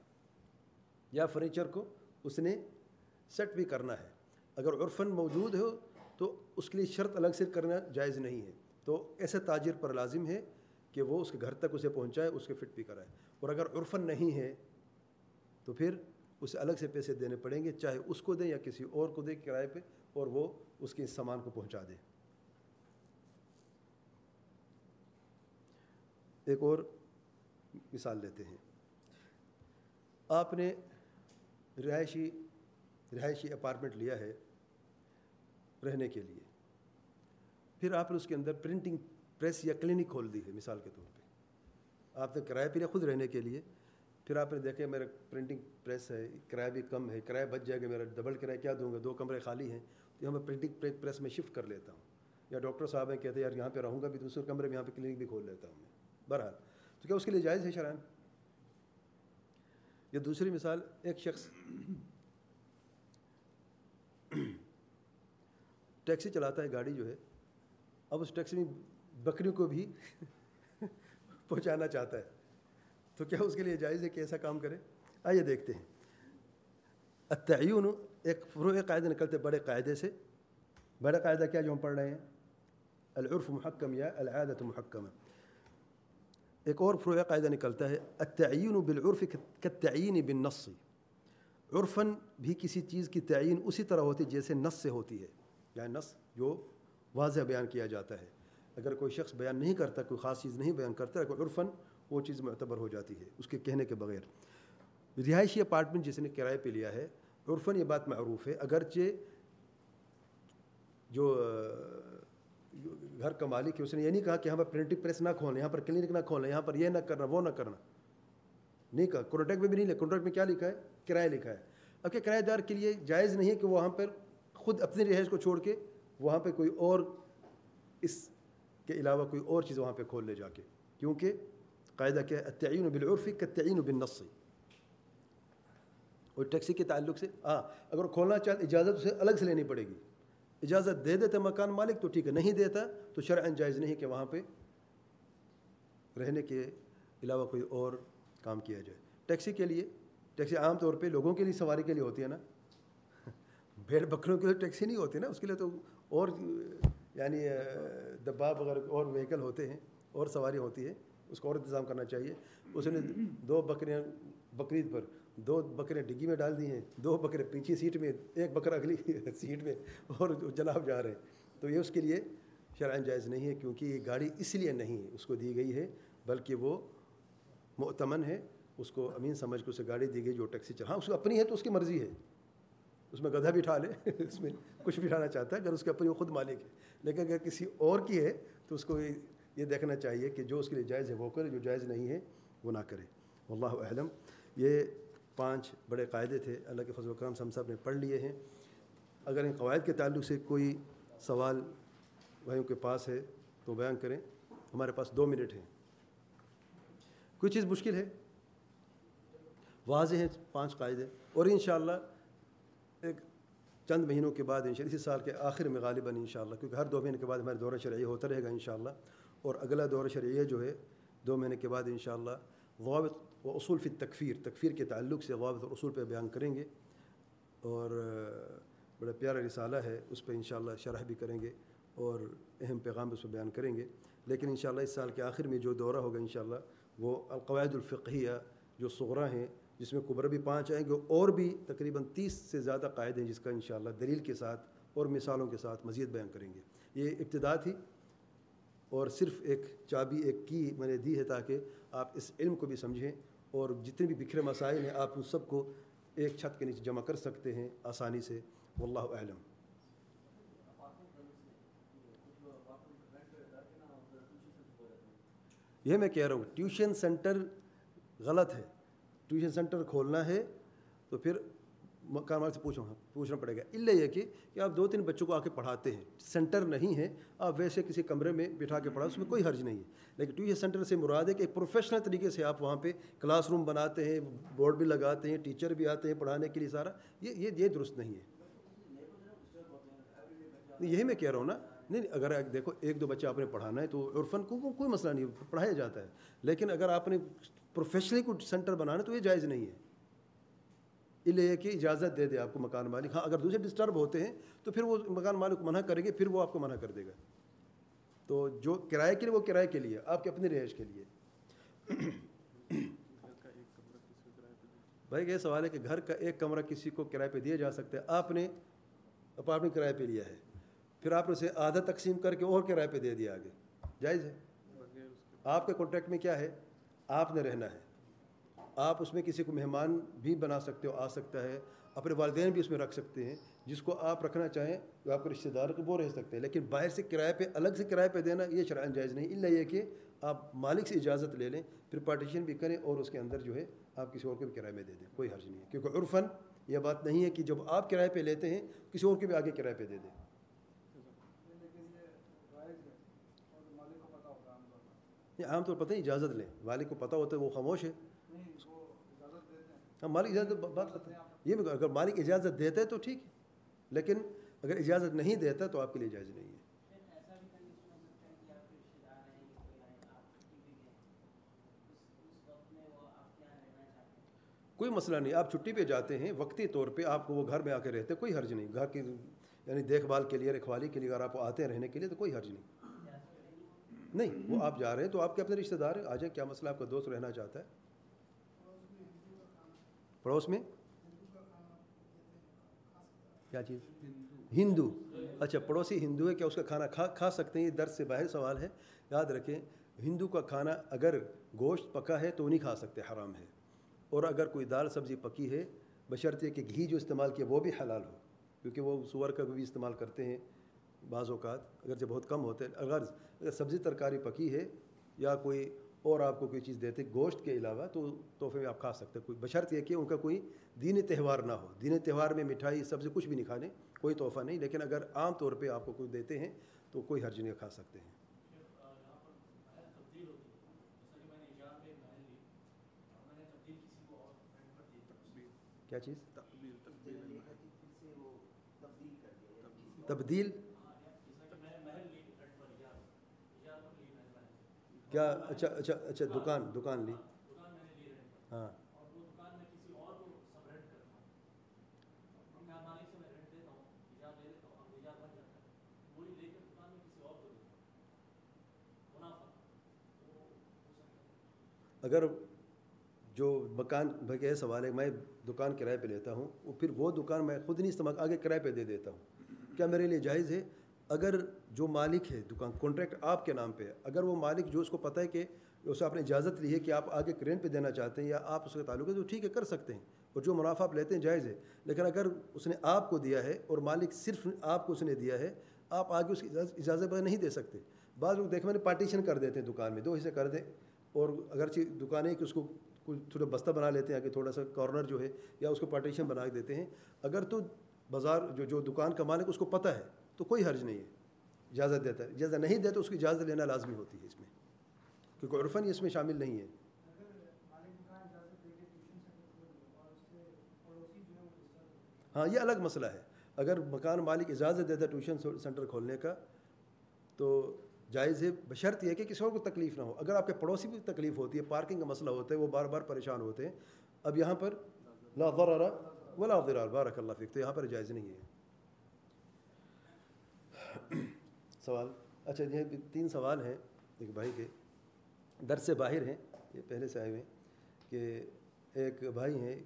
یا فرنیچر کو اس نے سیٹ بھی کرنا ہے۔ اگر عرفن موجود ہو تو اس کے لیے شرط الگ سے کرنا جائز نہیں ہے۔ تو ایسے تاجر پر لازم ہے کہ وہ اس کے گھر تک اسے پہنچائے، اس کے فٹ بھی کرائے۔ اور اگر عرفن نہیں ہے تو پھر اسے الگ سے پیسے دینے پڑیں گے، چاہے اس کو دیں یا کسی اور کو دیں کرائے پہ، اور وہ اس کے سامان کو پہنچا دے۔ ایک اور مثال لیتے ہیں۔ آپ نے رہائشی رہائشی اپارٹمنٹ لیا ہے رہنے کے لیے۔ پھر آپ نے اس کے اندر پرنٹنگ پریس یا کلینک کھول دی ہے مثال کے طور پہ۔ آپ نے کرایہ پہ لیا خود رہنے کے لیے۔ پھر آپ نے دیکھا میرا پرنٹنگ پریس ہے، کرایہ بھی کم ہے، کرایہ بچ جائے گا، میرا ڈبل کرایہ کیا دوں گا؟ دو کمرے خالی ہیں، تو یہاں میں پرنٹنگ پریس میں شفٹ کر لیتا ہوں۔ یا ڈاکٹر صاحب ہیں، کہتے ہیں، یار یہاں پہ رہوں گا بھی، دوسرے کمرے میں یہاں پہ کلینک بھی کھول لیتا ہوں میں۔ بہرحال۔ تو کیا اس کے لیے جائز ہے شرائن؟ یا دوسری مثال، ایک شخص ٹیکسی چلاتا ہے، گاڑی جو ہے، اب اس ٹیکسی میں بکریوں کو بھی پہنچانا چاہتا ہے۔ تو کیا اس کے لیے جائز ہے کہ ایسا کام کرے؟ آئیے دیکھتے ہیں۔ التعین ایک فروع قاعدے نکلتے بڑے قاعدے سے۔ بڑا قاعدہ کیا جو ہم پڑھ رہے ہیں؟ العرف محکم یا العادت محکم ایک اور فروع قاعدہ نکلتا ہے التعین بالعرف کالتعین بالنص. عرفاً بھی کسی چیز کی تعین اسی طرح ہوتی جیسے نص سے ہوتی ہے۔ یعنی نص جو واضح بیان کیا جاتا ہے۔ اگر کوئی شخص بیان نہیں کرتا، کوئی خاص چیز نہیں بیان کرتا کوئی عرفاً وہ چیز معتبر ہو جاتی ہے اس کے کہنے کے بغیر۔ رہائشی اپارٹمنٹ جس نے کرائے پہ لیا ہے، عرفاً یہ بات معروف ہے۔ اگرچہ جو گھر کا مالک ہے، اس نے یہ نہیں کہا کہ یہاں پر پرنٹنگ پریس نہ کھولیں، یہاں پر کلینک نہ کھولیں، یہاں پر یہ نہ کرنا، وہ نہ کرنا۔ نہیں کہا کانٹریکٹ میں بھی نہیں لکھا۔ کانٹریکٹ میں کیا لکھا ہے؟ کرایہ لکھا ہے۔ اب کہ کرایہ دار کے لیے جائز نہیں ہے کہ وہاں پر خود اپنی رہائش کو چھوڑ کے وہاں پہ کوئی اور اس کے علاوہ کوئی اور چیز وہاں پہ کھول لے جا کے؟ کیونکہ قاعدہ کیا ہے؟ تعین بالعرف کا تعین و بالنص۔ اور ٹیکسی کے تعلق سے ہاں اگر کھولنا چاہتے اجازت اسے الگ سے لینی پڑے گی۔ اجازت دے دیتا مکان مالک تو ٹھیک ہے، نہیں دیتا تو شرعن جائز نہیں کہ وہاں پہ رہنے کے علاوہ کوئی اور کام کیا جائے۔ ٹیکسی کے لیے، ٹیکسی عام طور پہ لوگوں کے لیے سواری کے لیے ہوتی ہے نا۔ بھیڑ بکروں کے لیے ٹیکسی نہیں ہوتی نا، اس کے لیے تو اور یعنی دباب وغیرہ اور وہیکل ہوتے ہیں، اور سواری ہوتی ہے، اس کو اور انتظام کرنا چاہیے۔ اس نے دو بکریاں بقرعید پر۔ دو بکرے ڈگی میں ڈال دی ہیں دو بکرے پیچھے سیٹ میں، ایک بکرا اگلی سیٹ میں اور جناب جا رہے ہیں۔ تو یہ اس کے لیے شرائن جائز نہیں ہے کیونکہ یہ گاڑی اس لیے نہیں اس کو دی گئی ہے بلکہ وہ معتمن ہے، اس کو امین سمجھ کے اسے گاڑی دی گئی جو ٹیکسی چلا۔ ہاں اس کو اپنی ہے تو اس کی مرضی ہے، اس میں گدھا بھی اٹھا لے، اس میں کچھ بھی اٹھانا چاہتا ہے، اگر اس کے اپنی وہ خود مالک ہے۔ لیکن اگر کسی اور کی ہے تو اس کو یہ دیکھنا چاہیے کہ جو اس کے لیے جائز ہے وہ کرے، جو جائز نہیں ہے وہ نہ کرے۔ واللہ اعلم۔ یہ پانچ بڑے قاعدے تھے، اللہ کے فضل و کرم ہم صاحب نے پڑھ لیے ہیں۔ اگر ان قواعد کے تعلق سے کوئی سوال بھائیوں کے پاس ہے تو بیان کریں۔ ہمارے پاس دو منٹ ہیں۔ کوئی چیز مشکل ہے؟ واضح ہیں پانچ قاعدے۔ اور انشاءاللہ ایک چند مہینوں کے بعد انشاءاللہ، اسی سال کے آخر میں غالباً انشاءاللہ، کیونکہ ہر دو مہینے کے بعد ہمارے دورہ شرعی ہوتا رہے گا انشاءاللہ۔ اور اگلا دورہ شرعیہ جو ہے، دو مہینے کے بعد انشاءاللہ ضوابط و اصول فی تکفیر تکفیر کے تعلق سے ضوابط اور اصول پہ بیان کریں گے اور بڑا پیارا رسالہ ہے، اس پہ انشاءاللہ شرح بھی کریں گے اور اہم پیغام اس پہ بیان کریں گے۔ لیکن انشاءاللہ اس سال کے آخر میں جو دورہ ہوگا انشاءاللہ، وہ القواعد الفقیہ جو صغرا ہیں، جس میں قبر بھی پانچ آئیں گے اور بھی تقریباً تیس سے زیادہ قائد ہیں، جس کا انشاءاللہ دلیل کے ساتھ اور مثالوں کے ساتھ مزید بیان کریں گے۔ یہ ابتدا تھی اور صرف ایک چابی، ایک کی میں نے دی ہے تاکہ آپ اس علم کو بھی سمجھیں۔ اور جتنے بھی بکھرے مسائل ہیں، آپ ان سب کو ایک چھت کے نیچے جمع کر سکتے ہیں آسانی سے۔ واللہ اعلم۔ یہ میں کہہ رہا ہوں، ٹیوشن سینٹر غلط ہے۔ ٹیوشن سینٹر کھولنا ہے تو پھر مکان والے سے پوچھو ہاں، پوچھنا پڑے گا۔ اللہ یہ کہ کہ آپ دو تین بچوں کو آ کے پڑھاتے ہیں، سینٹر نہیں ہے، آپ ویسے کسی کمرے میں بٹھا کے پڑھا اس میں کوئی حرج نہیں ہے۔ لیکن ٹیوشن سینٹر سے مراد ہے کہ ایک پروفیشنل طریقے سے آپ وہاں پہ کلاس روم بناتے ہیں، بورڈ بھی لگاتے ہیں، ٹیچر بھی آتے ہیں پڑھانے کے لیے سارا۔ یہ یہ یہ درست نہیں ہے۔ یہی میں کہہ رہا ہوں نا، نہیں اگر دیکھو، ایک دو بچہ آپ نے پڑھانا ہے تو عرفن کو کوئی مسئلہ نہیں پڑھایا جاتا ہے۔ لیکن اگر آپ نے پروفیشنلی کو سینٹر بنانا تو یہ جائز نہیں ہے۔ اس لیے کہ اجازت دے دے آپ کو مکان مالک۔ ہاں اگر دوسرے ڈسٹرب ہوتے ہیں، تو پھر وہ مکان مالک کو منع کریں گے، پھر وہ آپ کو منع کر دے گا۔ تو جو کرائے کے لیے، وہ کرائے کے لیے، آپ کے اپنی رہائش کے لیے۔ بھائی، یہ سوال ہے کہ گھر کا ایک کمرہ کسی کو کرائے پہ دیا جا سکتا ہے؟ آپ نے اپارٹمنٹ کرائے پہ لیا ہے۔ پھر آپ نے اسے آدھا تقسیم کر کے اور کرائے پہ دے دیا آگے۔ جائز ہے۔ آپ کے کانٹریکٹ میں کیا ہے؟ آپ نے رہنا ہے۔ آپ اس میں کسی کو مہمان بھی بنا سکتے ہو، آ سکتا ہے، اپنے والدین بھی اس میں رکھ سکتے ہیں۔ جس کو آپ رکھنا چاہیں تو آپ کے رشتہ دار کو وہ رہ سکتے ہیں، لیکن باہر سے کرائے پہ، الگ سے کرائے پہ دینا یہ شرائن جائز نہیں۔ اللہ یہ کہ آپ مالک سے اجازت لے لیں، پھر پارٹیشن بھی کریں اور اس کے اندر جو ہے آپ کسی اور کو بھی کرائے میں دے دیں۔ کوئی حرج نہیں ہے۔ کیونکہ عرفاً یہ بات نہیں ہے کہ جب آپ کرائے پہ لیتے ہیں، کسی اور کے بھی آگے کرائے پہ دے دیں۔ عام طور پر پتہ نہیں اجازت لیں۔ مالک کو پتہ ہوتا ہے وہ خاموش ہے۔ مالک اجازت بات کرتے ہیں یہ بھی اگر مالک اجازت دیتا ہے تو ٹھیک ہے۔ لیکن اگر اجازت نہیں دیتا تو آپ کے لیے جائز نہیں ہے۔ کوئی مسئلہ نہیں۔ آپ چھٹی پہ جاتے ہیں، وقتی طور پہ آپ کو وہ گھر میں آ کے رہتے، کوئی حرج نہیں۔ گھر کی یعنی دیکھ بھال کے لیے رکھوالی کے لیے اگر آپ آتے ہیں رہنے کے لیے تو کوئی حرج نہیں۔ نہیں، وہ آپ جا رہے ہیں تو آپ کے اپنے رشتہ دار آ جائیں، کیا مسئلہ آپ کا دوست رہنا چاہتا ہے؟ پڑوس میں؟ کیا چیز؟ ہندو۔ اچھا پڑوسی ہندو ہے، کیا اس کا کھانا کھا کھا سکتے ہیں؟ یہ درد سے باہر سوال ہے۔ یاد رکھیں، ہندو کا کھانا اگر گوشت پکا ہے تو نہیں کھا سکتے، حرام ہے۔ اور اگر کوئی دال سبزی پکی ہے بشرط کہ گھی جو استعمال کیا وہ بھی حلال ہو۔ کیونکہ وہ سور کا بھی استعمال کرتے ہیں بعض اوقات۔ اگرچہ بہت کم ہوتے ہیں اگر اگر سبزی ترکاری پکی ہے یا کوئی اور آپ کو کوئی چیز دیتے گوشت کے علاوہ تو تحفے میں آپ کھا سکتے کوئی بشرط یہ کہ ان کا کوئی دین تہوار نہ ہو۔ دین تہوار میں مٹھائی سبزی کچھ بھی نہیں کھانے کوئی تحفہ نہیں۔ لیکن اگر عام طور پہ آپ کو کوئی دیتے ہیں تو کوئی حرج نہیں کھا سکتے ہیں۔ کیا چیز؟ تبدیل؟ کیا؟ اچھا اچھا اچھا دکان دکان لی۔ ہاں۔ اگر جو مکان بھائی یہ سوال ہے، میں دکان کرائے پہ لیتا ہوں، وہ پھر وہ دکان میں خود نہیں استعمال، آگے کرائے پہ دے دیتا ہوں۔ کیا میرے لیے جائز ہے؟ اگر جو مالک ہے دکان کانٹریکٹ آپ کے نام پہ ہے، اگر وہ مالک جو اس کو پتہ ہے کہ اسے آپ نے اجازت لی ہے کہ آپ آگے کرین پہ دینا چاہتے ہیں یا آپ اس کا تعلق ہے تو ٹھیک ہے، کر سکتے ہیں اور جو منافع آپ لیتے ہیں جائز ہے۔ لیکن اگر اس نے آپ کو دیا ہے اور مالک صرف آپ کو اس نے دیا ہے، آپ آگے اس کی اجازت نہیں دے سکتے۔ بعض لوگ دیکھ میں نے پارٹیشن کر دیتے ہیں دکان میں، دو حصے کر دیں اور اگرچہ دکانیں کہ اس کو کوئی تھوڑا بستہ بنا لیتے ہیں کہ تھوڑا سا کارنر جو ہے یا اس کو پارٹیشن بنا کے دیتے ہیں۔ اگر تو بازار جو جو دکان کا مالک اس کو پتہ ہے۔ تو کوئی حرج نہیں ہے، اجازت دیتا ہے۔ اجازت نہیں دیتا اس کی اجازت لینا لازمی ہوتی ہے اس میں۔ کیونکہ عرفاً اس میں شامل نہیں ہے۔ ہاں یہ الگ مسئلہ ہے۔ اگر مکان مالک اجازت دیتا ہے ٹیوشن سینٹر کھولنے کا، تو جائز ہے، بشرط یہ کہ کسی اور کو تکلیف نہ ہو۔ اگر آپ کے پڑوسی بھی تکلیف ہوتی ہے، پارکنگ کا مسئلہ ہوتا ہے، وہ بار بار پریشان ہوتے ہیں۔ اب یہاں پر لا ضرر ولا ضرار۔ بارک اللہ فیک، تو یہاں پر جائز نہیں ہے۔ سوال۔ اچھا یہ تین سوال ہیں ایک بھائی کے۔ در سے باہر ہیں، یہ پہلے سے آئے ہوئے ہیں کہ ایک بھائی ہیں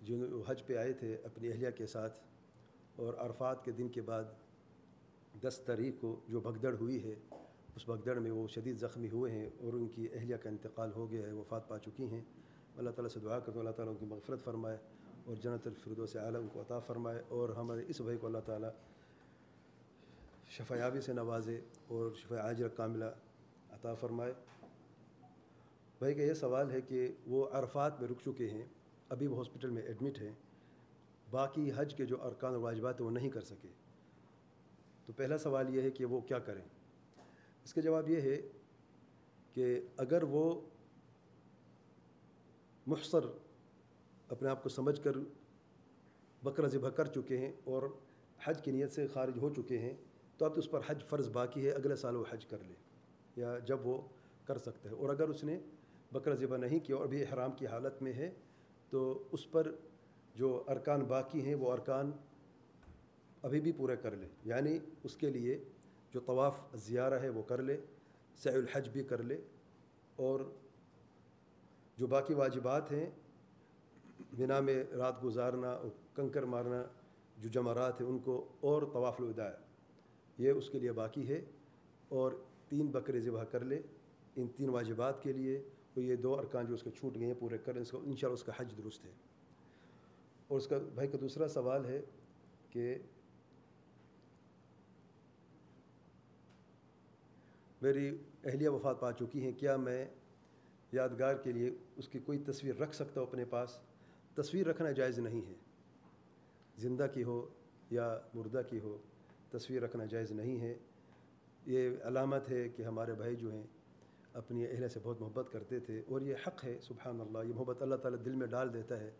جو حج پہ آئے تھے اپنی اہلیہ کے ساتھ اور عرفات کے دن کے بعد دس تاریخ کو جو بھگدڑ ہوئی ہے، اس بھگدڑ میں وہ شدید زخمی ہوئے ہیں اور ان کی اہلیہ کا انتقال ہو گیا ہے، وفات پا چکی ہیں۔ اللہ تعالیٰ سے دعا کرتے اللہ تعالیٰ ان کی مغفرت فرمائے اور جنت الفردوس عالم کو عطا فرمائے اور ہمارے اس بھائی کو اللہ تعالیٰ شفایابی سے نوازے اور شفا عاجر کاملہ عطا فرمائے۔ بھائی کا یہ سوال ہے کہ وہ عرفات میں رک چکے ہیں، ابھی وہ ہاسپٹل میں ایڈمٹ ہیں، باقی حج کے جو ارکان و واجبات ہیں وہ نہیں کر سکے۔ تو پہلا سوال یہ ہے کہ وہ کیا کریں؟ اس کا جواب یہ ہے کہ اگر وہ محصر اپنے آپ کو سمجھ کر بکرا ذبح کر چکے ہیں اور حج کی نیت سے خارج ہو چکے ہیں تو اب تو اس پر حج فرض باقی ہے، اگلے سال وہ حج کر لے یا جب وہ کر سکتا ہے۔ اور اگر اس نے بکرا ذبح نہیں کیا اور ابھی احرام کی حالت میں ہے، تو اس پر جو ارکان باقی ہیں، وہ ارکان ابھی بھی پورے کر لے۔ یعنی اس کے لیے جو طواف زیارہ ہے، وہ کر لے سع الحج بھی کر لے۔ اور جو باقی واجبات ہیں بنا میں رات گزارنا اور کنکر مارنا، جو جمعرات ہیں ان کو اور طواف الوداع یہ اس کے لیے باقی ہے اور تین بکرے ذبح کر لے ان تین واجبات کے لیے اور یہ دو ارکان جو اس کے چھوٹ گئے ہیں پورے کریں اس کو، ان اس کا حج درست ہے۔ اور اس کا بھائی کا دوسرا سوال ہے کہ میری اہلیہ وفات پا چکی ہیں، کیا میں یادگار کے لیے اس کی کوئی تصویر رکھ سکتا ہوں اپنے پاس؟ تصویر رکھنا جائز نہیں ہے۔ زندہ کی ہو یا مردہ کی ہو تصویر رکھنا جائز نہیں ہے۔ یہ علامت ہے کہ ہمارے بھائی جو ہیں، اپنی اہل سے بہت محبت کرتے تھے اور یہ حق ہے سبحان اللہ یہ محبت اللہ تعالیٰ دل میں ڈال دیتا ہے۔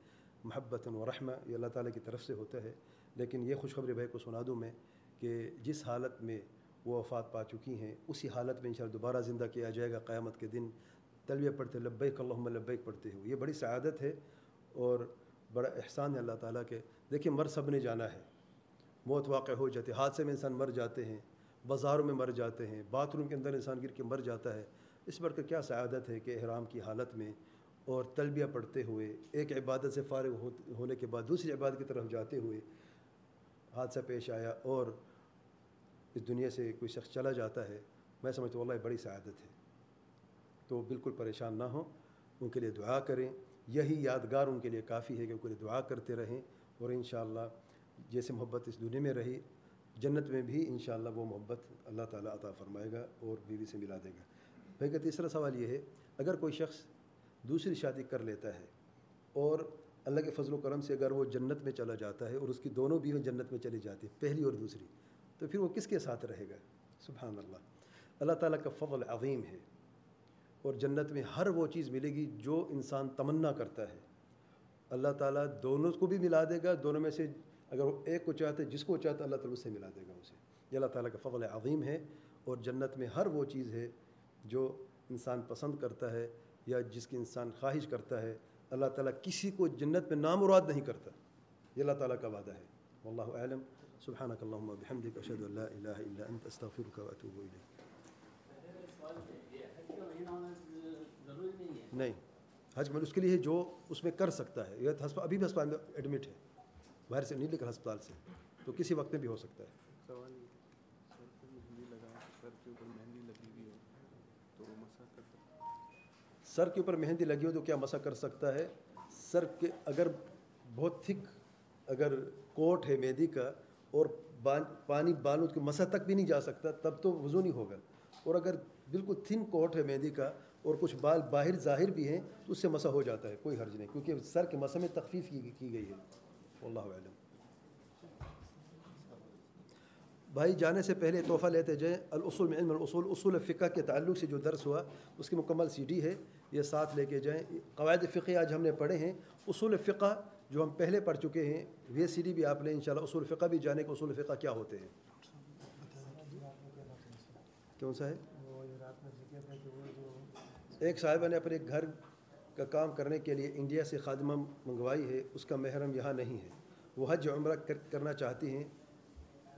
محبت و رحمہ یہ اللہ تعالیٰ کی طرف سے ہوتا ہے۔ لیکن یہ خوشخبری بھائی کو سنا دوں میں کہ جس حالت میں وہ وفات پا چکی ہیں، اسی حالت میں انشاءاللہ دوبارہ زندہ کیا جائے گا قیامت کے دن۔ تلویہ پڑھتے لبیک، اللہم لبیک پڑھتے ہوئے۔ یہ بڑی سعادت ہے اور بڑا احسان ہے اللہ تعالیٰ کے۔ دیکھیں مر سب نے جانا ہے۔ موت واقع ہو جاتی ہے، حادثے میں انسان مر جاتے ہیں، بازاروں میں مر جاتے ہیں، باتھ روم کے اندر انسان گر کے مر جاتا ہے۔ اس بڑھ کر کیا سعادت ہے کہ احرام کی حالت میں اور تلبیہ پڑھتے ہوئے، ایک عبادت سے فارغ ہونے کے بعد دوسری عبادت کی طرف جاتے ہوئے حادثہ پیش آیا اور اس دنیا سے کوئی شخص چلا جاتا ہے۔ میں سمجھتا ہوں اللہ بڑی سعادت ہے۔ تو بالکل پریشان نہ ہوں، ان کے لیے دعا کریں۔ یہی یادگار ان کے لیے کافی ہے کہ ان کے لیے دعا کرتے رہیں اور انشاءاللہ جیسے محبت اس دنیا میں رہی، جنت میں بھی انشاءاللہ وہ محبت اللہ تعالیٰ عطا فرمائے گا اور بیوی سے ملا دے گا۔ بھائی کا تیسرا سوال یہ ہے، اگر کوئی شخص دوسری شادی کر لیتا ہے اور اللہ کے فضل و کرم سے اگر وہ جنت میں چلا جاتا ہے اور اس کی دونوں بیویں جنت میں چلی جاتی ہیں، پہلی اور دوسری، تو پھر وہ کس کے ساتھ رہے گا؟ سبحان اللہ۔ اللہ تعالیٰ کا فضل عظیم ہے اور جنت میں ہر وہ چیز ملے گی جو انسان تمنا کرتا ہے۔ اللہ تعالیٰ دونوں کو بھی ملا دے گا، دونوں میں سے اگر وہ ایک کو چاہتے، جس کو چاہتا، اللہ تعالیٰ سے ملا دے گا اسے۔ یہ اللہ تعالیٰ کا فضل عظیم ہے اور جنت میں ہر وہ چیز ہے جو انسان پسند کرتا ہے یا جس کی انسان خواہش کرتا ہے۔ اللہ تعالیٰ کسی کو جنت میں نامراد نہیں کرتا۔ یہ اللہ تعالیٰ کا وعدہ ہے۔ واللہ علم سبحانک اللہم بحمدک، اشہد اللہ الہ الا انت، استغفرک و اتوب الیک۔ نہیں، حج میں اس کے لیے جو اس میں کر سکتا ہے۔ یہ ابھی بھی ہسپتال میں ایڈمٹ ہے۔ باہر سے نہیں کر ہسپتال سے تو کسی وقت میں بھی ہو سکتا ہے۔ سر کے اوپر مہندی لگی ہو تو کیا مسا کر سکتا ہے؟ سر کے اگر بہت تھک اگر کوٹ ہے مہندی کا اور پانی بالوں کے مسا تک بھی نہیں جا سکتا تب تو وضو نہیں ہوگا۔ اور اگر بالکل تھن کوٹ ہے مہندی کا اور کچھ بال باہر ظاہر بھی ہیں تو اس سے مسا ہو جاتا ہے کوئی حرج نہیں کیونکہ سر کے مسا میں تخفیف کی گئی ہے۔ اللہ علم بھائی، جانے سے پہلے تحفہ لیتے جائیں۔ الاصول میں علم، الاصول، اصول فقہ کے تعلق سے جو درس ہوا، اس کی مکمل سی ڈی ہے۔ یہ ساتھ لے کے جائیں۔ قواعد فقہ آج ہم نے پڑھے ہیں۔ اصول فقہ جو ہم پہلے پڑھ چکے ہیں، یہ سی ڈی بھی آپ لیں، انشاءاللہ اصول فقہ بھی جانے کے اصول فقہ کیا ہوتے ہیں۔ کون سا ہے؟ ایک صاحبہ نے اپنے گھر کا کام کرنے کے لیے انڈیا سے خادمہ منگوائی ہے، اس کا محرم یہاں نہیں ہے۔ وہ حج عمرہ کرنا چاہتی ہیں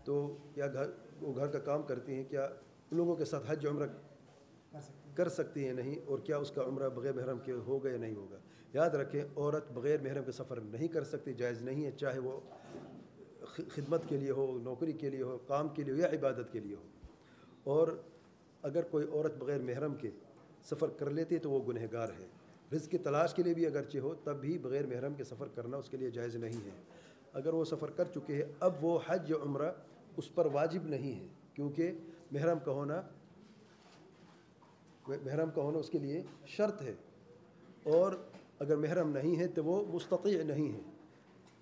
تو کیا گھر، وہ گھر کا کام کرتی ہیں، کیا ان لوگوں کے ساتھ حج عمرہ کر سکتی ہیں نہیں؟ اور کیا اس کا عمرہ بغیر محرم کے ہوگا یا نہیں ہوگا؟ یاد رکھیں، عورت بغیر محرم کے سفر نہیں کر سکتی، جائز نہیں ہے، چاہے وہ خدمت کے لیے ہو، نوکری کے لیے ہو، کام کے لیے ہو یا عبادت کے لیے ہو۔ اور اگر کوئی عورت بغیر محرم کے سفر کر لیتی ہے تو وہ گنہ گار ہے۔ رزق کی تلاش کے لیے بھی اگرچہ ہو، تب بھی بغیر محرم کے سفر کرنا اس کے لیے جائز نہیں ہے۔ اگر وہ سفر کر چکے ہیں، اب وہ حج یا عمرہ اس پر واجب نہیں ہے، کیونکہ محرم کا ہونا، محرم کا ہونا اس کے لیے شرط ہے۔ اور اگر محرم نہیں ہے تو وہ مستطیع نہیں ہے۔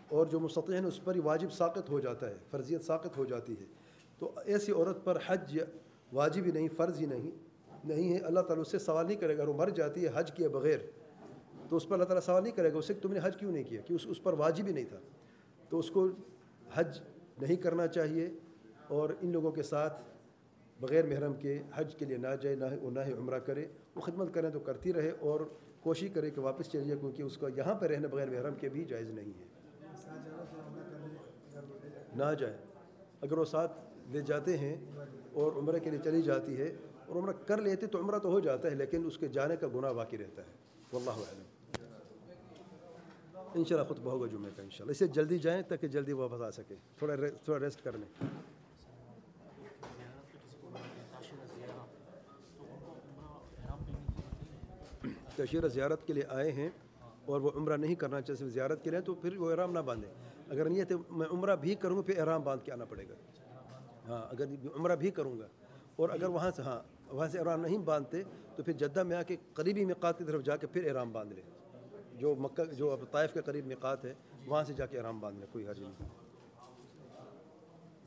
اور جو مستطیع ہیں، اس پر واجب ساقت ہو جاتا ہے، فرضیت ساقت ہو جاتی ہے۔ تو ایسی عورت پر حج واجب ہی نہیں، فرض ہی نہیں نہیں ہے۔ اللہ تعالیٰ اس سے سوال نہیں کرے گا، اگر وہ مر جاتی ہے حج کیے بغیر تو اس پر اللہ تعالیٰ سوال نہیں کرے گا اس سے تم نے حج کیوں نہیں کیا؟ کہ اس اس پر واجب ہی نہیں تھا۔ تو اس کو حج نہیں کرنا چاہیے اور ان لوگوں کے ساتھ بغیر محرم کے حج کے لیے نہ جائے، نہ وہ نہ ہی عمرہ کرے۔ وہ خدمت کریں تو کرتی رہے اور کوشش کرے کہ واپس چلیے کیونکہ اس کو یہاں پہ رہنا بغیر محرم کے بھی جائز نہیں ہے۔ نہ جائے۔ اگر وہ ساتھ لے جاتے ہیں اور عمرہ کے لیے چلی جاتی ہے اور عمرہ کر لیتے تو عمرہ تو ہو جاتا ہے، لیکن اس کے جانے کا گناہ باقی رہتا ہے۔ واللہ علم ان شاء اللہ خطبہ ہوگا جمعہ کا ان شاء اللہ اسے جلدی جائیں تاکہ جلدی واپس آ سکے۔ تھوڑا تھوڑا ریسٹ کر لیں مستشیر زیارت کے لیے آئے ہیں اور وہ عمرہ نہیں کرنا چاہتے صرف زیارت کے لیے، تو پھر وہ احرام نہ باندھیں۔ اگر نیت ہے تو میں عمرہ بھی کروں گا، پھر احرام باندھ کے آنا پڑے گا۔ ہاں اگر عمرہ بھی کروں گا۔ اور اگر وہاں سے ہاں وہاں سے احرام نہیں باندھتے، تو پھر جدہ میں آ کے قریبی مقات کی طرف جا کے پھر احرام باندھ لیں۔ جو مکہ جو اب طائف کے قریب مقات ہے، وہاں سے جا کے آرام باندھ لیں، کوئی حرج نہیں۔